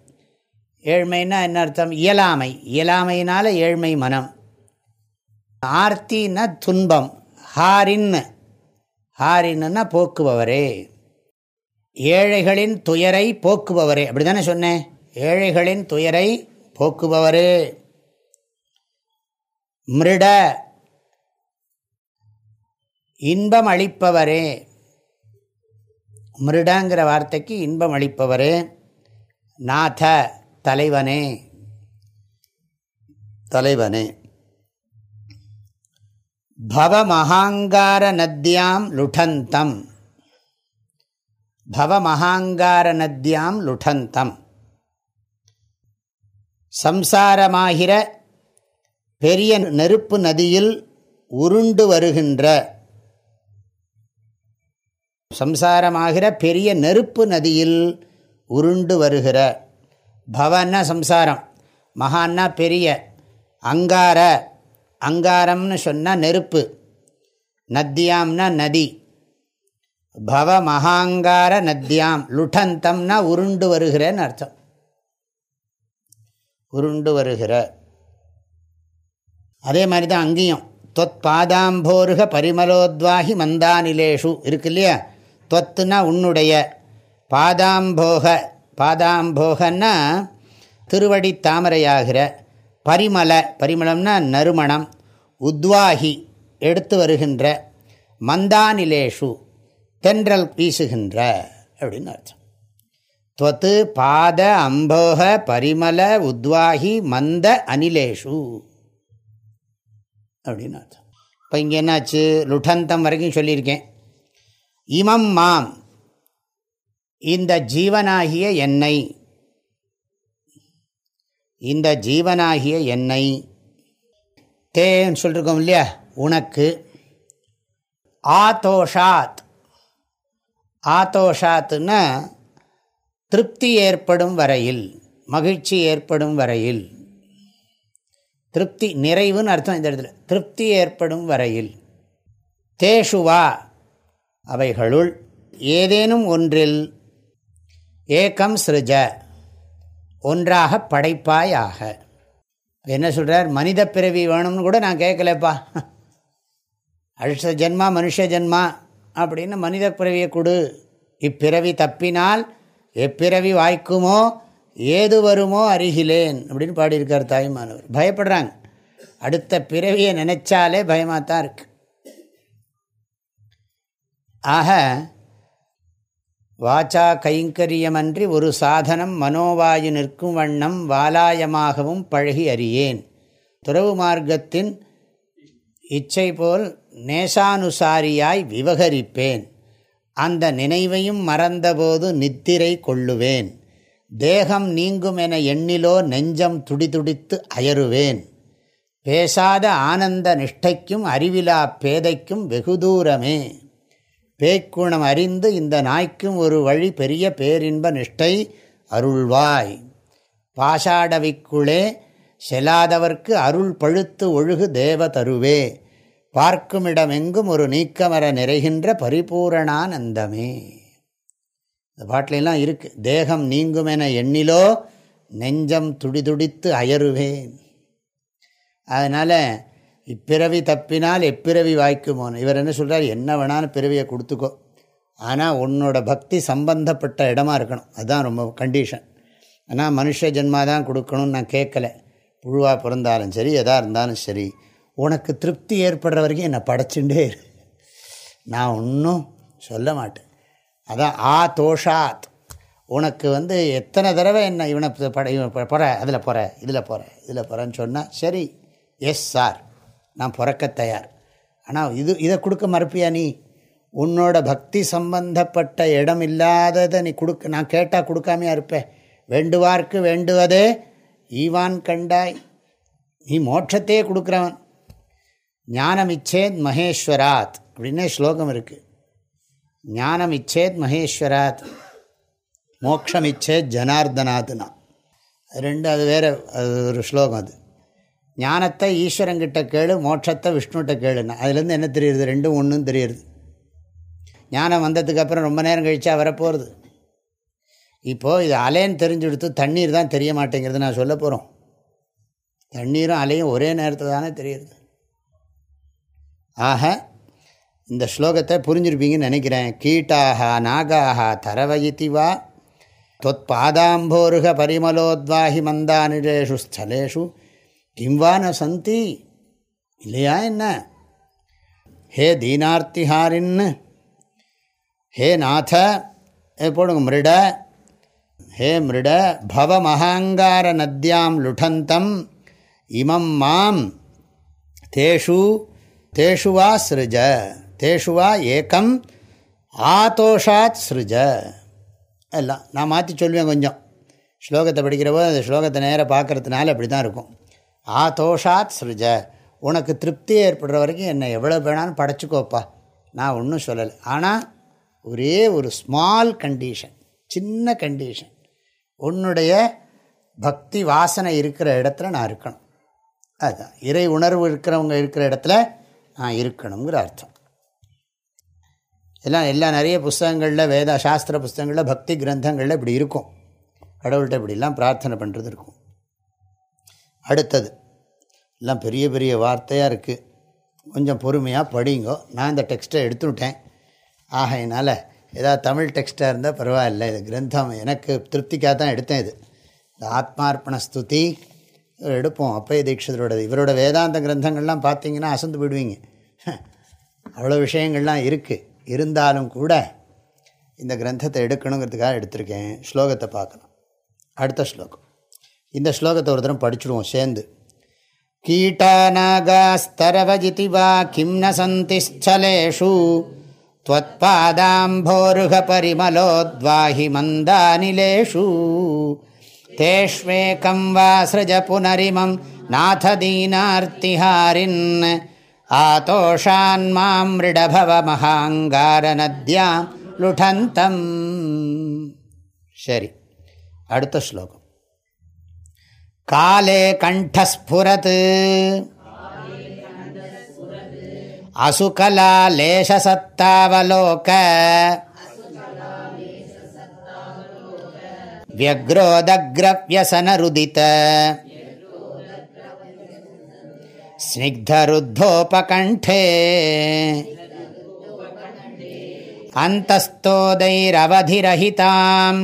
ஏழ்மைன்னா என்ன அர்த்தம்? இயலாமை. இயலாமையினால் ஏழ்மை மனம். ஆர்த்தின்னா துன்பம். ஹாரின் ஹாரின்னா போக்குபவரே. ஏழைகளின் துயரை போக்குபவரே. அப்படி தானே சொன்னேன்? ஏழைகளின் துயரை போக்குபவரே. மிருட. இன்பம் அளிப்பவரே. மிருடங்கிற வார்த்தைக்கு இன்பம் அளிப்பவரே. நாத தலைவனே. தலைவனே. பவமஹாங்கார நத்தியாம் லுடந்தம். பவமஹாங்கார நத்தியாம் லுடந்தம். சம்சாரமாகிற பெரிய நெருப்பு நதியில் உருண்டு வருகின்ற சம்சாரமாகிற பெரிய நெருப்பு நதியில் உருண்டு வருகிற பவன்னா சம்சாரம். மகான்னா பெரிய அங்கார அங்காரம்னு சொன்னால் நெருப்பு. நத்தியாம்னா நதி. பவ மகாங்கார நத்தியாம். லுட்டந்தம்னா உருண்டு வருகிறேன்னு அர்த்தம். உருண்டு வருகிற அதே மாதிரி தான் அங்கேயும். தொத் பாதாம்போருக பரிமலோத்வாகி மந்தானிலேஷு. இருக்கு இல்லையா தொத்துனா உன்னுடைய. பாதாம்போக. பாதாம்போகன்னா திருவடி தாமரையாகிற. பரிமல பரிமளம்னா நறுமணம். உத்வாகி எடுத்து வருகின்ற. மந்தானிலேஷு. தென்றல் வீசுகின்ற. அப்படின்னு அர்த்தம். தொத்து பாத அம்போக பரிமல உத்வாகி மந்த அனிலேஷு. அப்படின்னு அர்த்தம் இப்போ இங்கே என்னாச்சு? லுட்டந்தம் வரைக்கும் சொல்லியிருக்கேன். இமம் மாம். இந்த ஜீவனாகிய என்னை. இந்த ஜீவனாகிய என்னை. தேன்னு சொல்லிருக்கோம் இல்லையா? உனக்கு. ஆதோஷாத். ஆதோஷாத்துன்னா திருப்தி ஏற்படும் வரையில் மகிழ்ச்சி ஏற்படும் வரையில். திருப்தி நிறைவுன்னு அர்த்தம் இந்த இடத்துல. திருப்தி ஏற்படும் வரையில். தேஷுவா அவைகளுள் ஏதேனும் ஒன்றில் ஏக்கம் சிருஜ ஒன்றாக படைப்பாயாக. என்ன சொல்கிறார் மனித பிறவி வேணும்னு கூட நான் கேட்கலப்பா. அடுத்த ஜென்மா மனுஷ ஜென்மா அப்படின்னு மனித பிறவியை கொடு. இப்பிறவி தப்பினால் எப்பிறவி வாய்க்குமோ ஏது வருமோ அருகிலேன் அப்படின்னு பாடியிருக்கார் தாய்மானவர். பயப்படுறாங்க. அடுத்த பிறவியை நினைச்சாலே பயமாக தான் இருக்கு. ஆக வாச்சா கைங்கரியமன்றி ஒரு சாதனம் மனோவாயு நிற்கும் வண்ணம் வாலாயமாகவும் பழகி அறியேன். துறவு மார்க்கத்தின் இச்சை போல் நேசானுசாரியாய் விவகரிப்பேன். அந்த நினைவையும் மறந்தபோது நித்திரை கொள்ளுவேன். தேகம் நீங்கும் என எண்ணிலோ நெஞ்சம் துடிதுடித்து அயருவேன். பேசாத ஆனந்த நிஷ்டைக்கும் அறிவிலா பேதைக்கும் வெகு தூரமே பேய்க்குணம் அறிந்து இந்த நாய்க்கும் ஒரு வழி பெரிய பேரின்ப நிஷ்டை அருள்வாய். பாஷாடவிக்குள்ளே செல்லாதவர்க்கு அருள் பழுத்து ஒழுகு தேவ தருவே. பார்க்குமிடமெங்கும் ஒரு நீக்கமர நிறைகின்ற பரிபூரணானந்தமே. இந்த பாட்டிலெல்லாம் இருக்குது தேகம் நீங்குமென எண்ணிலோ நெஞ்சம் துடிதுடித்து அயருவேன் அதனால் இப்பிறவி தப்பினால் எப்பிறவி வாய்க்குமோன்னு. இவர் என்ன சொல்கிறார் என்ன வேணாலும் பிறவியை கொடுத்துக்கோ. ஆனால் உன்னோட பக்தி சம்பந்தப்பட்ட இடமா இருக்கணும். அதுதான் ரொம்ப கண்டிஷன் ஆனால் மனுஷ ஜென்மா தான் கொடுக்கணும்னு நான் கேட்கல. புழுவாக பிறந்தாலும் சரி எதாக இருந்தாலும் சரி உனக்கு திருப்தி ஏற்படுற வரைக்கும் என்னை படைச்சுட்டே இரு. நான் ஒன்றும் சொல்ல மாட்டேன். அதான் ஆ தோஷாத். உனக்கு வந்து எத்தனை தடவை என்ன இவனை பட இவன் போகிற அதில் போகிற இதில் போகிற இதில் போகிறேன்னு சொன்னால் சரி எஸ் சார் நான் பிறக்க தயார். ஆனால் இது இதை கொடுக்க மறுப்பியா நீ? உன்னோட பக்தி சம்பந்தப்பட்ட இடம் இல்லாததை நீ கொடுக்க நான் கேட்டால் கொடுக்காமையா இருப்பேன் வேண்டுவார்க்கு வேண்டுவதே ஈவான் கண்டாய். நீ மோட்சத்தையே கொடுக்குறவன். ஞானமிச்சேத் மகேஸ்வராத். அப்படின்னே ஸ்லோகம் இருக்குது ஞானம் இச்சேத் மகேஸ்வராத் மோக்ஷம் இச்சேத் ஜனார்தனாத்னா. ரெண்டு அது வேறு அது ஒரு ஸ்லோகம் அது. ஞானத்தை ஈஸ்வரங்கிட்ட கேளு மோட்சத்தை விஷ்ணுகிட்ட கேளுன்னா. அதுலேருந்து என்ன தெரியுது? ரெண்டும் ஒன்றும் தெரியுது. ஞானம் வந்ததுக்கப்புறம் ரொம்ப நேரம் கழிச்சா வரப்போகிறது இப்போது இது அலைன்னு தெரிஞ்சு கொடுத்து தண்ணீர் தான் தெரிய மாட்டேங்கிறது நான் சொல்ல போகிறோம் தண்ணீரும் அலையும் ஒரே நேரத்தில் தானே தெரியுது. ஆக இந்த ஸ்லோகத்தை புரிஞ்சிருப்பீங்கன்னு நினைக்கிறேன். கீட்டாக நாகாக தரவயித்தி வா தொத்பாதாம்போருக பரிமலோத்வாஹி மந்தானிலேஷு ஸ்தலேஷு. கிம்வான சந்தி? இல்லையா என்ன? ஹே தீனார்த்திஹாரின்னு ஹே நாத போடுங்க மிருட. ஹே மிருட பவ மகாங்கார நத்தியாம் லுடந்தம் இமம் மாம் தேஷு தேஷு வா சிருஜ. தேஷு வா ஏக்கம் ஆதோஷாத் ஸ்ருஜ எல்லாம் நான் மாற்றி சொல்லுவேன் கொஞ்சம். ஸ்லோகத்தை படிக்கிறப்போ அந்த ஸ்லோகத்தை நேராக பார்க்குறதுனால அப்படி தான் இருக்கும். ஆதோஷாத் ஸ்ருஜ உனக்கு திருப்தி ஏற்படுற வரைக்கும் என்னை எவ்வளோ வேணாலும் படைச்சிக்கோப்பா. நான் ஒன்றும் சொல்லலை. ஆனால் ஒரே ஒரு ஸ்மால் கண்டிஷன் சின்ன கண்டிஷன் உன்னுடைய பக்தி வாசனை இருக்கிற இடத்துல நான் இருக்கணும். அதுதான் இறை உணர்வு இருக்கிறவங்க இருக்கிற இடத்துல நான் இருக்கணுங்கிற அர்த்தம். எல்லாம் எல்லாம் நிறைய புஸ்தகங்களில் வேத சாஸ்திர புஸ்தகங்களில் பக்தி கிரந்தங்களில் இப்படி இருக்கும். கடவுள்கிட்ட இப்படிலாம் பிரார்த்தனை பண்ணுறது இருக்கும். அடுத்தது எல்லாம் பெரிய பெரிய வார்த்தையாக இருக்குது கொஞ்சம் பொறுமையாக படிங்கோ. நான் இந்த டெக்ஸ்ட்டை எடுத்துவிட்டேன். ஆகையினால் ஏதாவது தமிழ் டெக்ஸ்ட்டாக இருந்தால் பரவாயில்ல. இது கிரந்தம் எனக்கு திருப்திக்காக தான் எடுத்தேன் இது. இந்த ஆத்மார்ப்பண ஸ்துதி எடுப்போம். அப்பய தீட்சிதரோட இவரோட வேதாந்த கிரந்தங்கள்லாம் பார்த்தீங்கன்னா அசந்து போயிடுவீங்க. அவ்வளோ விஷயங்கள்லாம் இருக்குது இருந்தாலும் கூட இந்த கிரந்தத்தை எடுக்கணுங்கிறதுக்காக எடுத்திருக்கேன் ஸ்லோகத்தை பார்க்கலாம் அடுத்த ஸ்லோகம் இந்த ஸ்லோகத்தை ஒரு தரம் படிச்சுடுவோம் சேர்ந்து கீட்டாநாகாஸ்தரவஜிதி வா கிம் ந சந்தி ஸ்தலேஷு त्वत्पादाम्भोरुहपरिमलोद्वाहि मन्दानिलेषु तेष्वेकं वा सृज पुनरिमं नाथ ஆதோஷான்மாமிருடபவமகாங்காரநத்யாம் லுடந்தம் சரி அடுத்த ஸ்லோகம் காலே கண்டஸ்புரத் அசுகலா லேசசத்தாவலோக ஸ்னிக்தருத்தோபகண்டே அந்தஸ்தோதைரவதிரகிதாம்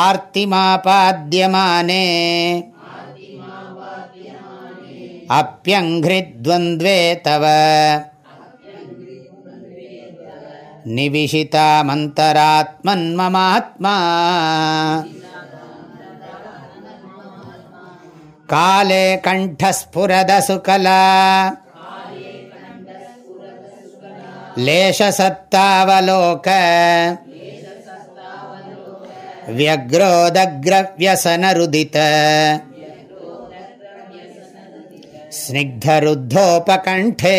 ஆர்த்திமாபாத்தியமானே அப்பியங்கிருத்வந்த்வே தவ நிவிஷிதாமந்தராத்மன்மமாத்மா काले कण्ठस्फुरदसुकला लेशसत्तावलोक व्यग्रोदग्रव्यसनरुदित स्निग्धरुद्धोपकण्ठे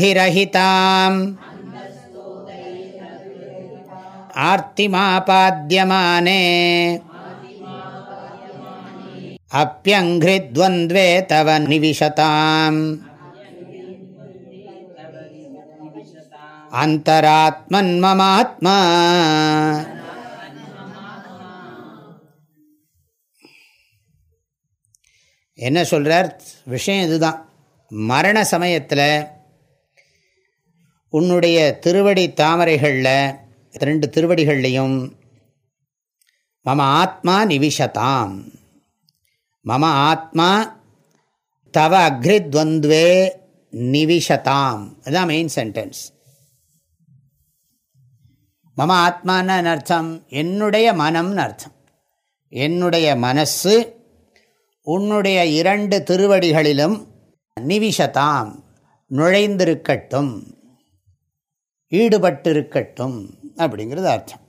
अन्तस्तोदैरवधिरहिताम् ஆர்த்திமாபாத்தியமானே அப்பியங்கிருத்வந்த்வே தவ நிவிஷதாம் அந்தராத்மன் மமாத்மா என்ன சொல்கிறார் விஷயம் இதுதான். மரண சமயத்தில் உன்னுடைய திருவடி தாமரைகளில் ரெண்டு திருவடிகள்லையும் மம ஆத்மா நிவிஷதாம் மம ஆத்மா தவ அக்ரித்வந்த்வே நிவிஷதாம். அதுதான் மெயின் சென்டென்ஸ் மம ஆத்மான்னு அர்த்தம்? என்னுடைய மனம்னு அர்த்தம். என்னுடைய மனசு உன்னுடைய இரண்டு திருவடிகளிலும் நிவிஷதாம் நுழைந்திருக்கட்டும் ஈடுபட்டிருக்கட்டும். அப்படிங்கிறது அர்த்தம்.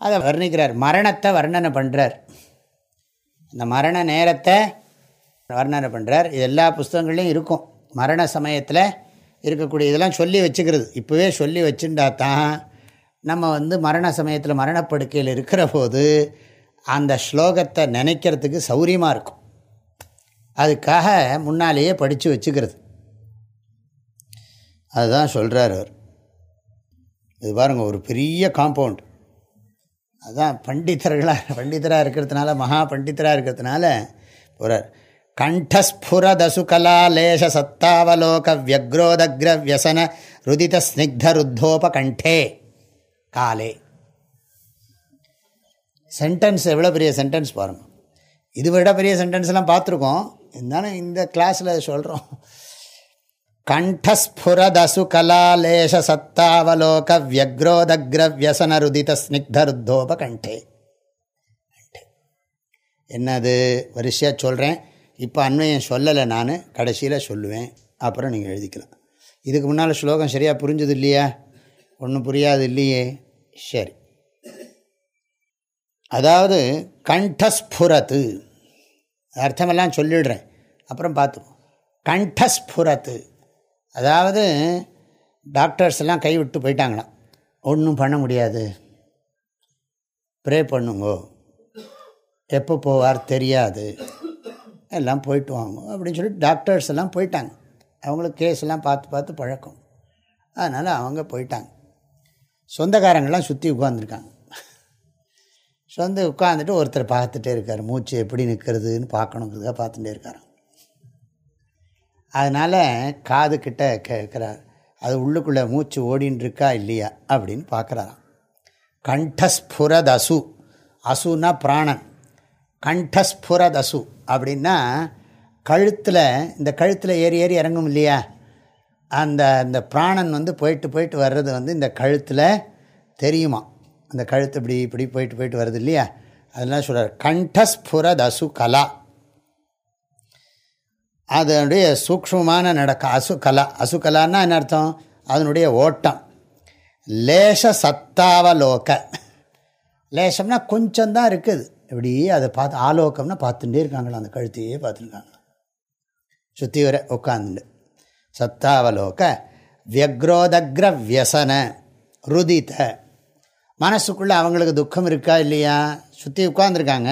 அதை வர்ணிக்கிறார். மரணத்தை வர்ணனை பண்ணுறார் இந்த மரண நேரத்தை வர்ணனை பண்ணுறார் இது எல்லா புஸ்தகங்கள்லையும் இருக்கும். மரண சமயத்தில் இருக்கக்கூடிய இதெல்லாம் சொல்லி வச்சுக்கிறது. இப்போவே சொல்லி வச்சுட்டா தான் நம்ம வந்து மரண சமயத்தில் மரணப்படுக்கையில் இருக்கிற போது அந்த ஸ்லோகத்தை நினைக்கிறதுக்கு சௌரியமாக இருக்கும். அதுக்காக முன்னாலேயே படித்து வச்சுக்கிறது. அதுதான் சொல்கிறார் அவர். இது பாருங்கள் ஒரு பெரிய காம்பவுண்ட் அதுதான் பண்டிதர்களாக பண்டிதராக இருக்கிறதுனால மகா பண்டிதராக இருக்கிறதுனால போகிறார் கண்டஸ்புரதசுகலாலேஷ சத்தாவலோக வியக்ரோதக்ர வியசன ருதித ஸ்னிக்த ருத்தோப கண்டே. காலே. சென்டென்ஸ் எவ்வளோ பெரிய சென்டென்ஸ் பாருங்கள் இது விட பெரிய சென்டென்ஸ்லாம் பார்த்துருக்கோம். இருந்தாலும் இந்த கிளாஸில் சொல்கிறோம் கண்டஸ்புரதசு கலாலேஷ சத்தாவலோக வியக்ரோதக்ர வியசன ருதித கண்டே. என்னது? வரிசையாக சொல்கிறேன் இப்போ அண்மையை சொல்லலை நான். கடைசியில் சொல்லுவேன். அப்புறம் நீங்கள் எழுதிக்கலாம். இதுக்கு முன்னால் ஸ்லோகம் சரியாக புரிஞ்சது இல்லையா? ஒன்றும் புரியாது இல்லையே? சரி. அதாவது கண்டஸ்புரத்து. அர்த்தமெல்லாம் சொல்லிடுறேன். அப்புறம் பார்த்துப்போம். கண்டஸ்புரத்து. அதாவது டாக்டர்ஸ் எல்லாம் கைவிட்டு போயிட்டாங்களாம். ஒன்றும் பண்ண முடியாது. ப்ரே பண்ணுங்கோ. எப்போ போவார் தெரியாது. எல்லாம் போயிட்டு வாங்க அப்படின்னு சொல்லி டாக்டர்ஸ் எல்லாம் போயிட்டாங்க. அவங்களுக்கு கேஸ் எல்லாம் பார்த்து பார்த்து பழக்கம். அதனால் அவங்க போயிட்டாங்க. சொந்தக்காரங்கள்லாம் சுற்றி உட்காந்துருக்காங்க சொந்த உட்காந்துட்டு ஒருத்தர் பார்த்துட்டே இருக்கார். மூச்சு எப்படி நிற்கிறதுன்னு பார்க்கணுங்கிறதுக்காக பார்த்துட்டே இருக்காராம். அதனால் காது கிட்ட கேட்குறார் அது உள்ளுக்குள்ளே மூச்சு ஓடின்னு இருக்கா இல்லையா? அப்படின்னு பார்க்குறாராம் கண்டஸ்புரத் அசு அசுனா பிராணன். கண்டஸ்புரத் அசு அப்படின்னா கழுத்தில் இந்த கழுத்தில் ஏறி ஏறி இறங்கும் இல்லையா? அந்த அந்த பிராணன் வந்து போயிட்டு போயிட்டு வர்றது வந்து இந்த கழுத்தில் தெரியுமா? அந்த கழுத்து இப்படி இப்படி போயிட்டு போயிட்டு வருது இல்லையா? அதெல்லாம் சொல்கிறார் கண்டஸ்புரத் அசு கலா. அதனுடைய சூக்ஷமான நடக்க அசு கலா என்ன அர்த்தம்? அதனுடைய ஓட்டம். லேச சத்தாவலோக. லேசம்னா கொஞ்சம் தான் இருக்குது. இப்படி அதை பார்த்து ஆலோக்கம்னா பார்த்துட்டே இருக்காங்களா? அந்த கழுத்தையே பார்த்துருக்காங்களா? சுற்றி வர உட்காந்துட்டு சத்தாவலோக. வியக்ரோதக்ர வியசன ருதித மனசுக்குள்ளே அவங்களுக்கு துக்கம் இருக்கா இல்லையா? சுற்றி உட்காந்துருக்காங்க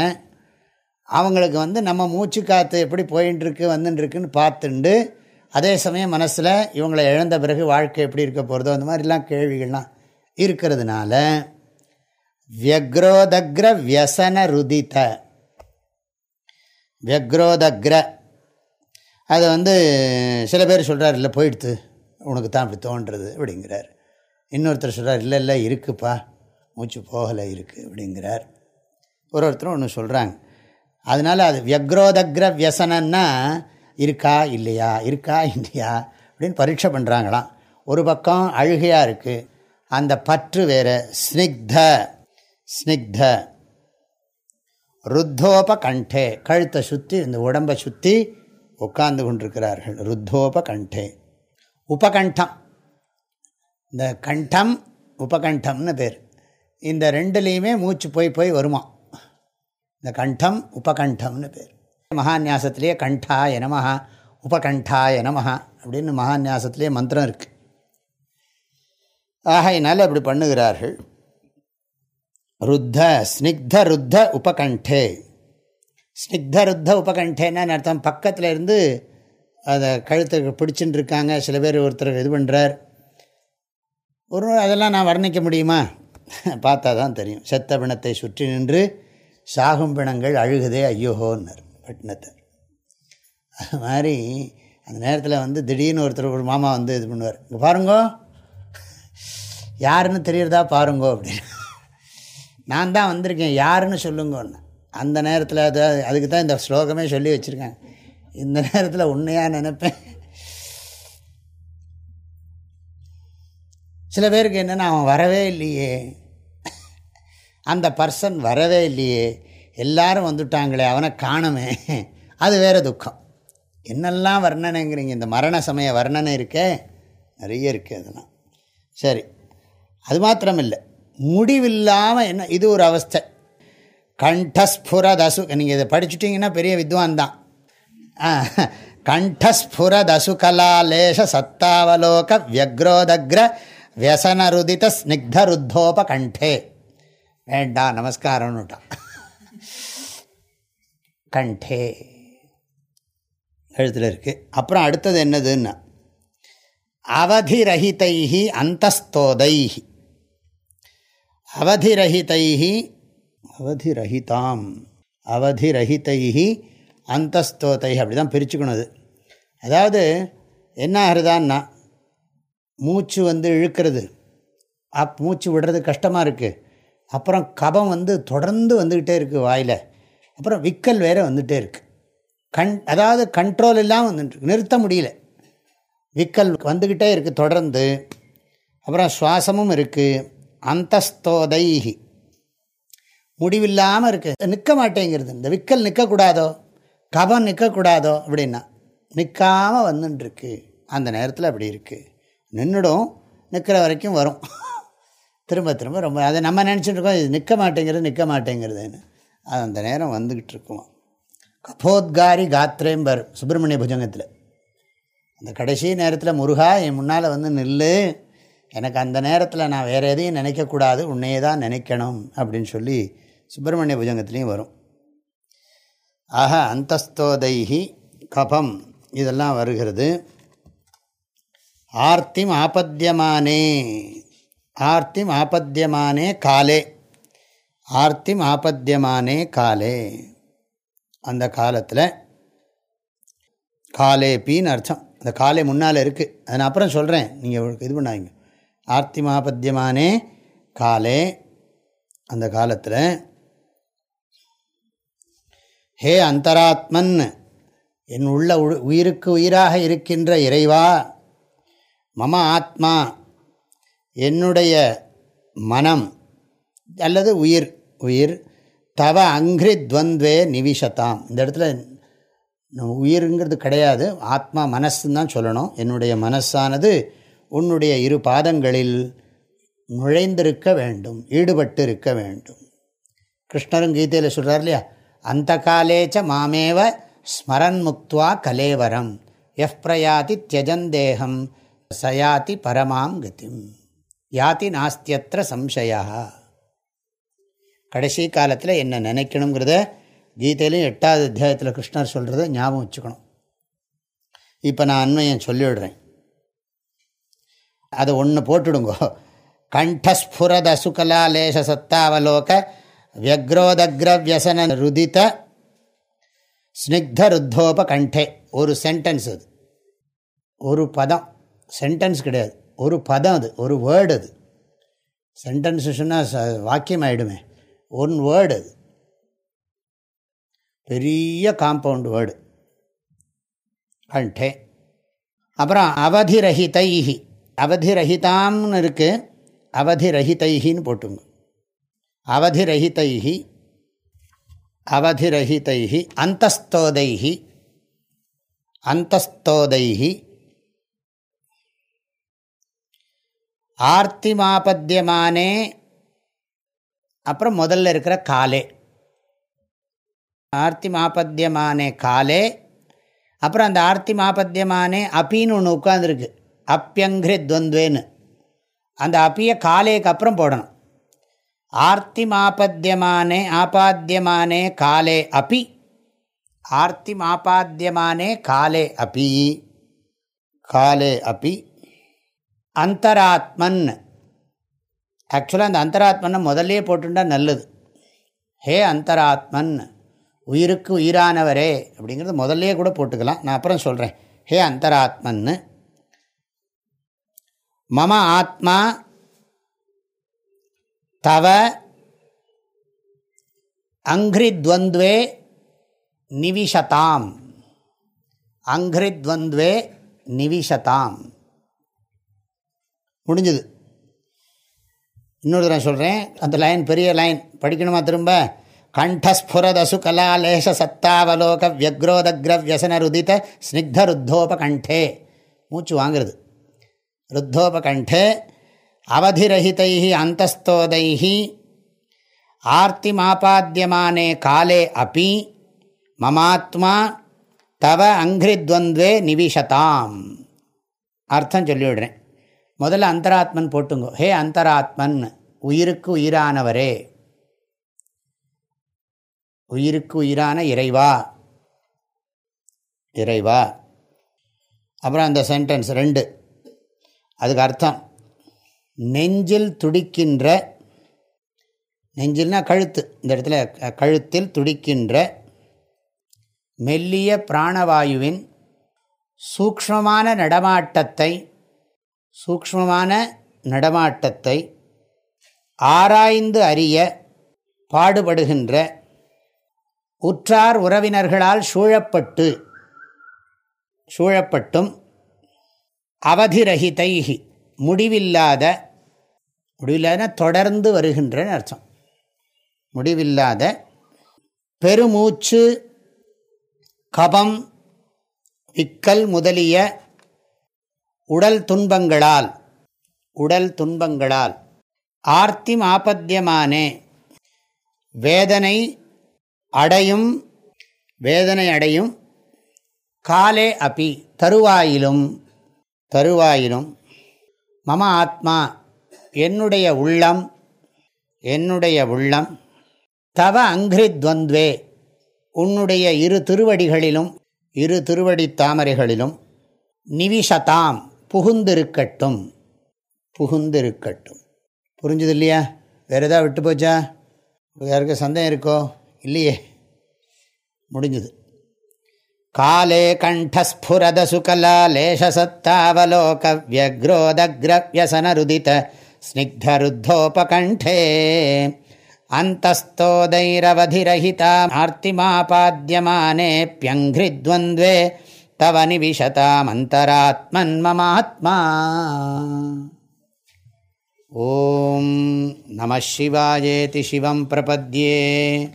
அவங்களுக்கு வந்து நம்ம மூச்சு காற்று எப்படி போயின்ட்டுருக்கு வந்துட்டுருக்குன்னு பார்த்துண்டு அதே சமயம் மனசில் இவங்களை இழந்த பிறகு வாழ்க்கை எப்படி இருக்க போகிறதோ அந்த மாதிரிலாம் கேள்விகள்லாம் இருக்கிறதுனால வியக்ரோதக்ர வியசன ருதித. வியக்ரோதக்ர. அதை வந்து சில பேர் சொல்கிறார் இல்லை போயிடுத்து உனக்கு தான் அப்படி தோன்றுறது அப்படிங்கிறார். இன்னொருத்தர் சொல்கிறார் இல்லை இல்லை இருக்குப்பா மூச்சு போகலை இருக்குது அப்படிங்கிறார். ஒரு ஒருத்தரும் ஒன்று சொல்கிறாங்க அதனால் அது வியக்ரோதக்ர வியசனன்னா இருக்கா இல்லையா இருக்கா இல்லையா அப்படின்னு பரீட்சை பண்ணுறாங்களாம் ஒரு பக்கம் அழுகையாக இருக்குது அந்த பற்று வேறு ஸ்னிக்த ஸ்னிக்த. ருத்தோப கண்டே கழுத்தை சுற்றி இந்த உடம்பை சுற்றி உட்கார்ந்து கொண்டிருக்கிறார்கள் ருத்தோப கண்டே உபகண்டம். இந்த கண்டம் உபகண்டம்னு பேர். இந்த ரெண்டுலேயுமே மூச்சு போய் போய் வருமா இந்த கண்டம் உபகண்டம்னு பேர். மகாநியாசத்திலேயே கண்டாய நமஹா உபகண்டாய நமஹா அப்படின்னு மகாநியாசத்திலே மந்திரம் இருக்குது ஆகையினால் அப்படி பண்ணுகிறார்கள். ருத்த ஸ்னிக்த ருத்த உபகண்டே. ஸ்னிக்த ருத்த உபகண்டேன்னு அர்த்தம்? பக்கத்தில் இருந்து அதை கழுத்தை பிடிச்சின்னு இருக்காங்க. சில பேர் ஒருத்தர் இது பண்ணுறார் ஒரு அதெல்லாம் நான் வர்ணிக்க முடியுமா? பார்த்தா தான் தெரியும். செத்த பிணத்தை சுற்றி நின்று சாகும் பிணங்கள் அழுகுதே ஐயோஹோன்னர் பட்டினத்தர் அது மாதிரி அந்த நேரத்தில் வந்து திடீர்னு ஒருத்தர் ஒரு மாமா வந்து இது பண்ணுவார். இங்கே பாருங்கோ. யாருன்னு தெரியறதா பாருங்கோ அப்படின்னு. நான் தான் வந்திருக்கேன் யாருன்னு சொல்லுங்கன்னு. அந்த நேரத்தில் அது அதுக்கு தான் இந்த ஸ்லோகமே சொல்லி வச்சுருக்கேன் இந்த நேரத்தில் உண்மையாக நினைப்பேன். சில பேருக்கு என்னென்னா அவன் வரவே இல்லையே. அந்த பர்சன் வரவே இல்லையே. எல்லாரும் வந்துட்டாங்களே அவனை காணுமே. அது வேறு துக்கம். என்னெல்லாம் வர்ணனைங்கிறீங்க? இந்த மரண சமய வர்ணனை இருக்கே? நிறைய இருக்குது அதெல்லாம். சரி. அது மாத்திரம் இல்லை முடிவில்லாமல் என்ன இது ஒரு அவஸ்தை. கண்டஸ்புரதசு நீங்கள் இதை படிச்சுட்டிங்கன்னா பெரிய வித்வான் தான் கண்டஸ்புரதசுகலாலேஷ சத்தாவலோக வியக்ரோதக்ர வியசனருதித ஸ்னிக்தருத்தோப கண்டே. வேண்டாம் நமஸ்காரம்னுட்டான். கண்டே. எழுத்தில் இருக்குது அப்புறம் அடுத்தது என்னதுன்னா அவதிரகிதைஹி அந்தஸ்தோதைஹி. அவதிரகிதைஹி அவதிரகிதாம் அவதிரகிதைஹி அந்தஸ்தோதை அப்படி தான் பிரிச்சுக்கணும் அது அதாவது என்ன ஆகுறதான்னா மூச்சு வந்து இழுக்கிறது. அப் மூச்சு விடுறது கஷ்டமாக இருக்குது அப்புறம் கபம் வந்து தொடர்ந்து வந்துக்கிட்டே இருக்குது வாயில். அப்புறம் விக்கல் வேறு வந்துகிட்டே இருக்குது கண் அதாவது கண்ட்ரோல் இல்லாமல் வந்துட்டு நிறுத்த முடியல. விக்கல் வந்துக்கிட்டே இருக்குது தொடர்ந்து. அப்புறம் சுவாசமும் இருக்குது அந்தஸ்தோதைஹி. முடிவில்லாமல் இருக்குது நிற்க மாட்டேங்கிறது. இந்த விக்கல் நிற்கக்கூடாதோ கபம் நிற்கக்கூடாதோ அப்படின்னா நிற்காமல் வந்துட்டுருக்கு. அந்த நேரத்தில் அப்படி இருக்குது நின்றுடும் நிற்கிற வரைக்கும் வரும். திரும்ப திரும்ப ரொம்ப அதை நம்ம நினச்சிட்டு இருக்கோம் இது நிற்க மாட்டேங்கிறது நிற்க மாட்டேங்கிறதுன்னு. அது அந்த நேரம் வந்துக்கிட்டு இருக்குமா? கபோத்காரி காத்ரேம்பர் சுப்பிரமணிய புஜங்கத்தில். அந்த கடைசி நேரத்தில் முருகா என் முன்னால் வந்து நில்லு. எனக்கு அந்த நேரத்தில் நான் வேறு எதையும் நினைக்கக்கூடாது. உன்னையே தான் நினைக்கணும். அப்படின்னு சொல்லி சுப்பிரமணிய புஜங்கத்துலேயும் வரும். ஆக அந்தஸ்தோதைஹி கபம். இதெல்லாம் வருகிறது. ஆர்த்திம் ஆபத்தியமானே ஆர்த்திம் ஆபத்தியமானே காலே. ஆர்த்திம் ஆபத்தியமானே காலே. அந்த காலத்தில் காலேப்பின்னு அர்த்தம். அந்த காலை முன்னால் இருக்குது அதை நான் அப்புறம் சொல்கிறேன் நீங்கள் இது பண்ணாங்க ஆர்த்திமாபத்தியமானே காலே. அந்த காலத்தில் ஹே அந்தராத்மன் என் உள்ள உயிருக்கு உயிராக இருக்கின்ற இறைவா மம ஆத்மா என்னுடைய மனம் அல்லது உயிர் உயிர் தவ அங்கிரி துவந்தே நிவிஷதாம். இந்த இடத்துல உயிருங்கிறது கிடையாது. ஆத்மா மனசுன்னு தான் சொல்லணும். என்னுடைய மனசானது உன்னுடைய இரு பாதங்களில் நுழைந்திருக்க வேண்டும் ஈடுபட்டு இருக்க வேண்டும். கிருஷ்ணரும் கீதையில் சொல்கிறார் இல்லையா? அந்த காலேச்ச மாமேவ ஸ்மரன் முக்துவா கலேவரம் எஃப் பிரயாதி தியஜந்தேகம் சயாதி பரமாம் கதிம். யாதி நாஸ்தியத்திர சம்சயா. கடைசி காலத்தில் என்ன நினைக்கணுங்கிறத கீதையிலையும் எட்டாவது அத்தியாயத்தில் கிருஷ்ணர் சொல்கிறத ஞாபகம் வச்சுக்கணும். இப்போ நான் அண்மையை சொல்லிவிடுறேன். அதை ஒன்று போட்டுடுங்கோ. கண்டஸ்புரத சுகலா லேச சத்தாவலோக வியக்ரோதக்ரவியசன ருதித ஸ்னிக்த ருத்தோப கண்டே. ஒரு சென்டென்ஸ் அது. ஒரு பதம். சென்டென்ஸ் கிடையாது. ஒரு பதம் அது ஒரு வேர்டு அது. சென்டென்ஸ் சொன்னால் வாக்கியம் ஆகிடுமே ஒன் வேர்டு அது. பெரிய காம்பவுண்ட் வேர்டு கண்டே. அப்புறம் அவதிரஹிதைஹி அவதிரஹிதாம்னு இருக்குது அவதிரஹிதைஹின்னு போட்டுங்க. அவதிரஹிதைஹி அவதிரஹிதைஹி அந்தஸ்தோதைஹி. அந்தஸ்தோதைஹி. ஆர்த்திமாபத்தியமானே அப்புறம் முதல்ல இருக்கிற காலே. ஆர்த்தி மாபத்தியமானே காலே அப்புறம் அந்த ஆர்த்தி மாபத்தியமானே அப்பின்னு ஒன்று உட்காந்துருக்கு அப்பியங்கிரி துவந்துவேன்னு. அந்த அப்பியை காலேக்கு அப்புறம் போடணும். ஆர்த்தி மாபத்தியமானே ஆபாத்தியமானே காலே அப்பி ஆர்த்தி மாபாத்தியமானே காலே அப்பி காலே அப்பி அந்தராத்மன். ஆக்சுவலாக அந்த அந்தராத்மனை முதல்லே போட்டுட்டா நல்லது. ஹே அந்தராத்மன் உயிருக்கு உயிரானவரே அப்படிங்கிறது முதல்லே கூட போட்டுக்கலாம். நான் அப்புறம் சொல்கிறேன் ஹே அந்தராத்மன்னு மம ஆத்மா தவ அங்கிரித்வந்த்வே நிவிஷதாம். அங்கிரித்வந்த்வே நிவிஷதாம். முடிஞ்சது. இன்னொரு தடவை சொல்கிறேன் அந்த லைன் பெரிய லைன் படிக்கணுமா திரும்ப? கண்டஸ்புரதசு கலாலேஷ சத்தாவலோக வியக்ரோதக்ரவியசன ருதித ஸ்னிக்த ருத்தோபகண்டே மூச்சு வாங்கிறது. ருத்தோபகண்டே அவதிரகிதை அந்தஸ்தோதை ஆர்த்திமாபாத்தியமானே காலே அப்பி மமாத்மா தவ அங்கிரித்வந்தே நிவிஷதாம். அர்த்தம் சொல்லிவிடுறேன் முதல்ல அந்தராத்மன் போட்டுங்கோ. ஹே அந்தராத்மன் உயிருக்கு உயிரானவரே. உயிருக்கு உயிரான இறைவா. இறைவா. அப்புறம் அந்த சென்டென்ஸ் ரெண்டு. அதுக்கு அர்த்தம். நெஞ்சில் துடிக்கின்ற நெஞ்சில்னா கழுத்து. இந்த இடத்துல கழுத்தில் துடிக்கின்ற மெல்லிய பிராணவாயுவின் சூக்ஷ்மமான நடமாட்டத்தை சூக்ஷ்மமான நடமாட்டத்தை ஆராய்ந்து அறிய பாடுபடுகின்ற உற்றார் உறவினர்களால் சூழப்பட்டு சூழப்பட்டும் அவதிரகிதைகி முடிவில்லாத முடிவில்லாத தொடர்ந்து வருகின்றன்னு அர்த்தம். முடிவில்லாத பெருமூச்சு கபம் விக்கல் முதலிய உடல் துன்பங்களால் உடல் துன்பங்களால். ஆர்த்தி ஆபத்தியமானே வேதனை அடையும் வேதனை அடையும். காலே அப்பி தருவாயிலும் தருவாயிலும். மம ஆத்மா என்னுடைய உள்ளம் என்னுடைய உள்ளம். தவ அங்கிரித்வந்த்வே உன்னுடைய இரு திருவடிகளிலும் இரு திருவடி தாமரைகளிலும். நிவிஷதாம். புகுந்திருக்கட்டும். புகுந்திருக்கட்டும். புரிஞ்சுது இல்லையா வேறு எதாவது விட்டு போச்சா? யாருக்கு சந்தேகம் இருக்கோ? இல்லையே. முடிஞ்சுது. காலே கண்டஸ்புரத சுகலா லேஷசத்தாவலோக வியக்ரோதக்ரவியசனருதித ஸ்னிக்தருத்தோபகண்டே அந்தஸ்தோதைரவதிரகிதா ஆர்த்திமாபாத்தியமானேப்யங்கிருத்வந்த்வே तव निविशतामन्तरात्मन्ममात्मा ॐ नमः शिवायेति शिवं प्रपद्ये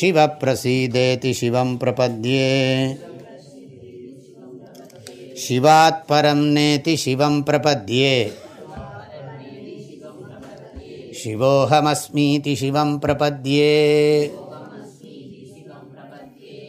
शिवप्रसीदेति शिवं प्रपद्ये शिवात्परं नेति शिवं प्रपद्ये சிவோஹமஸ்மீதி சிவம் பிரபத்யே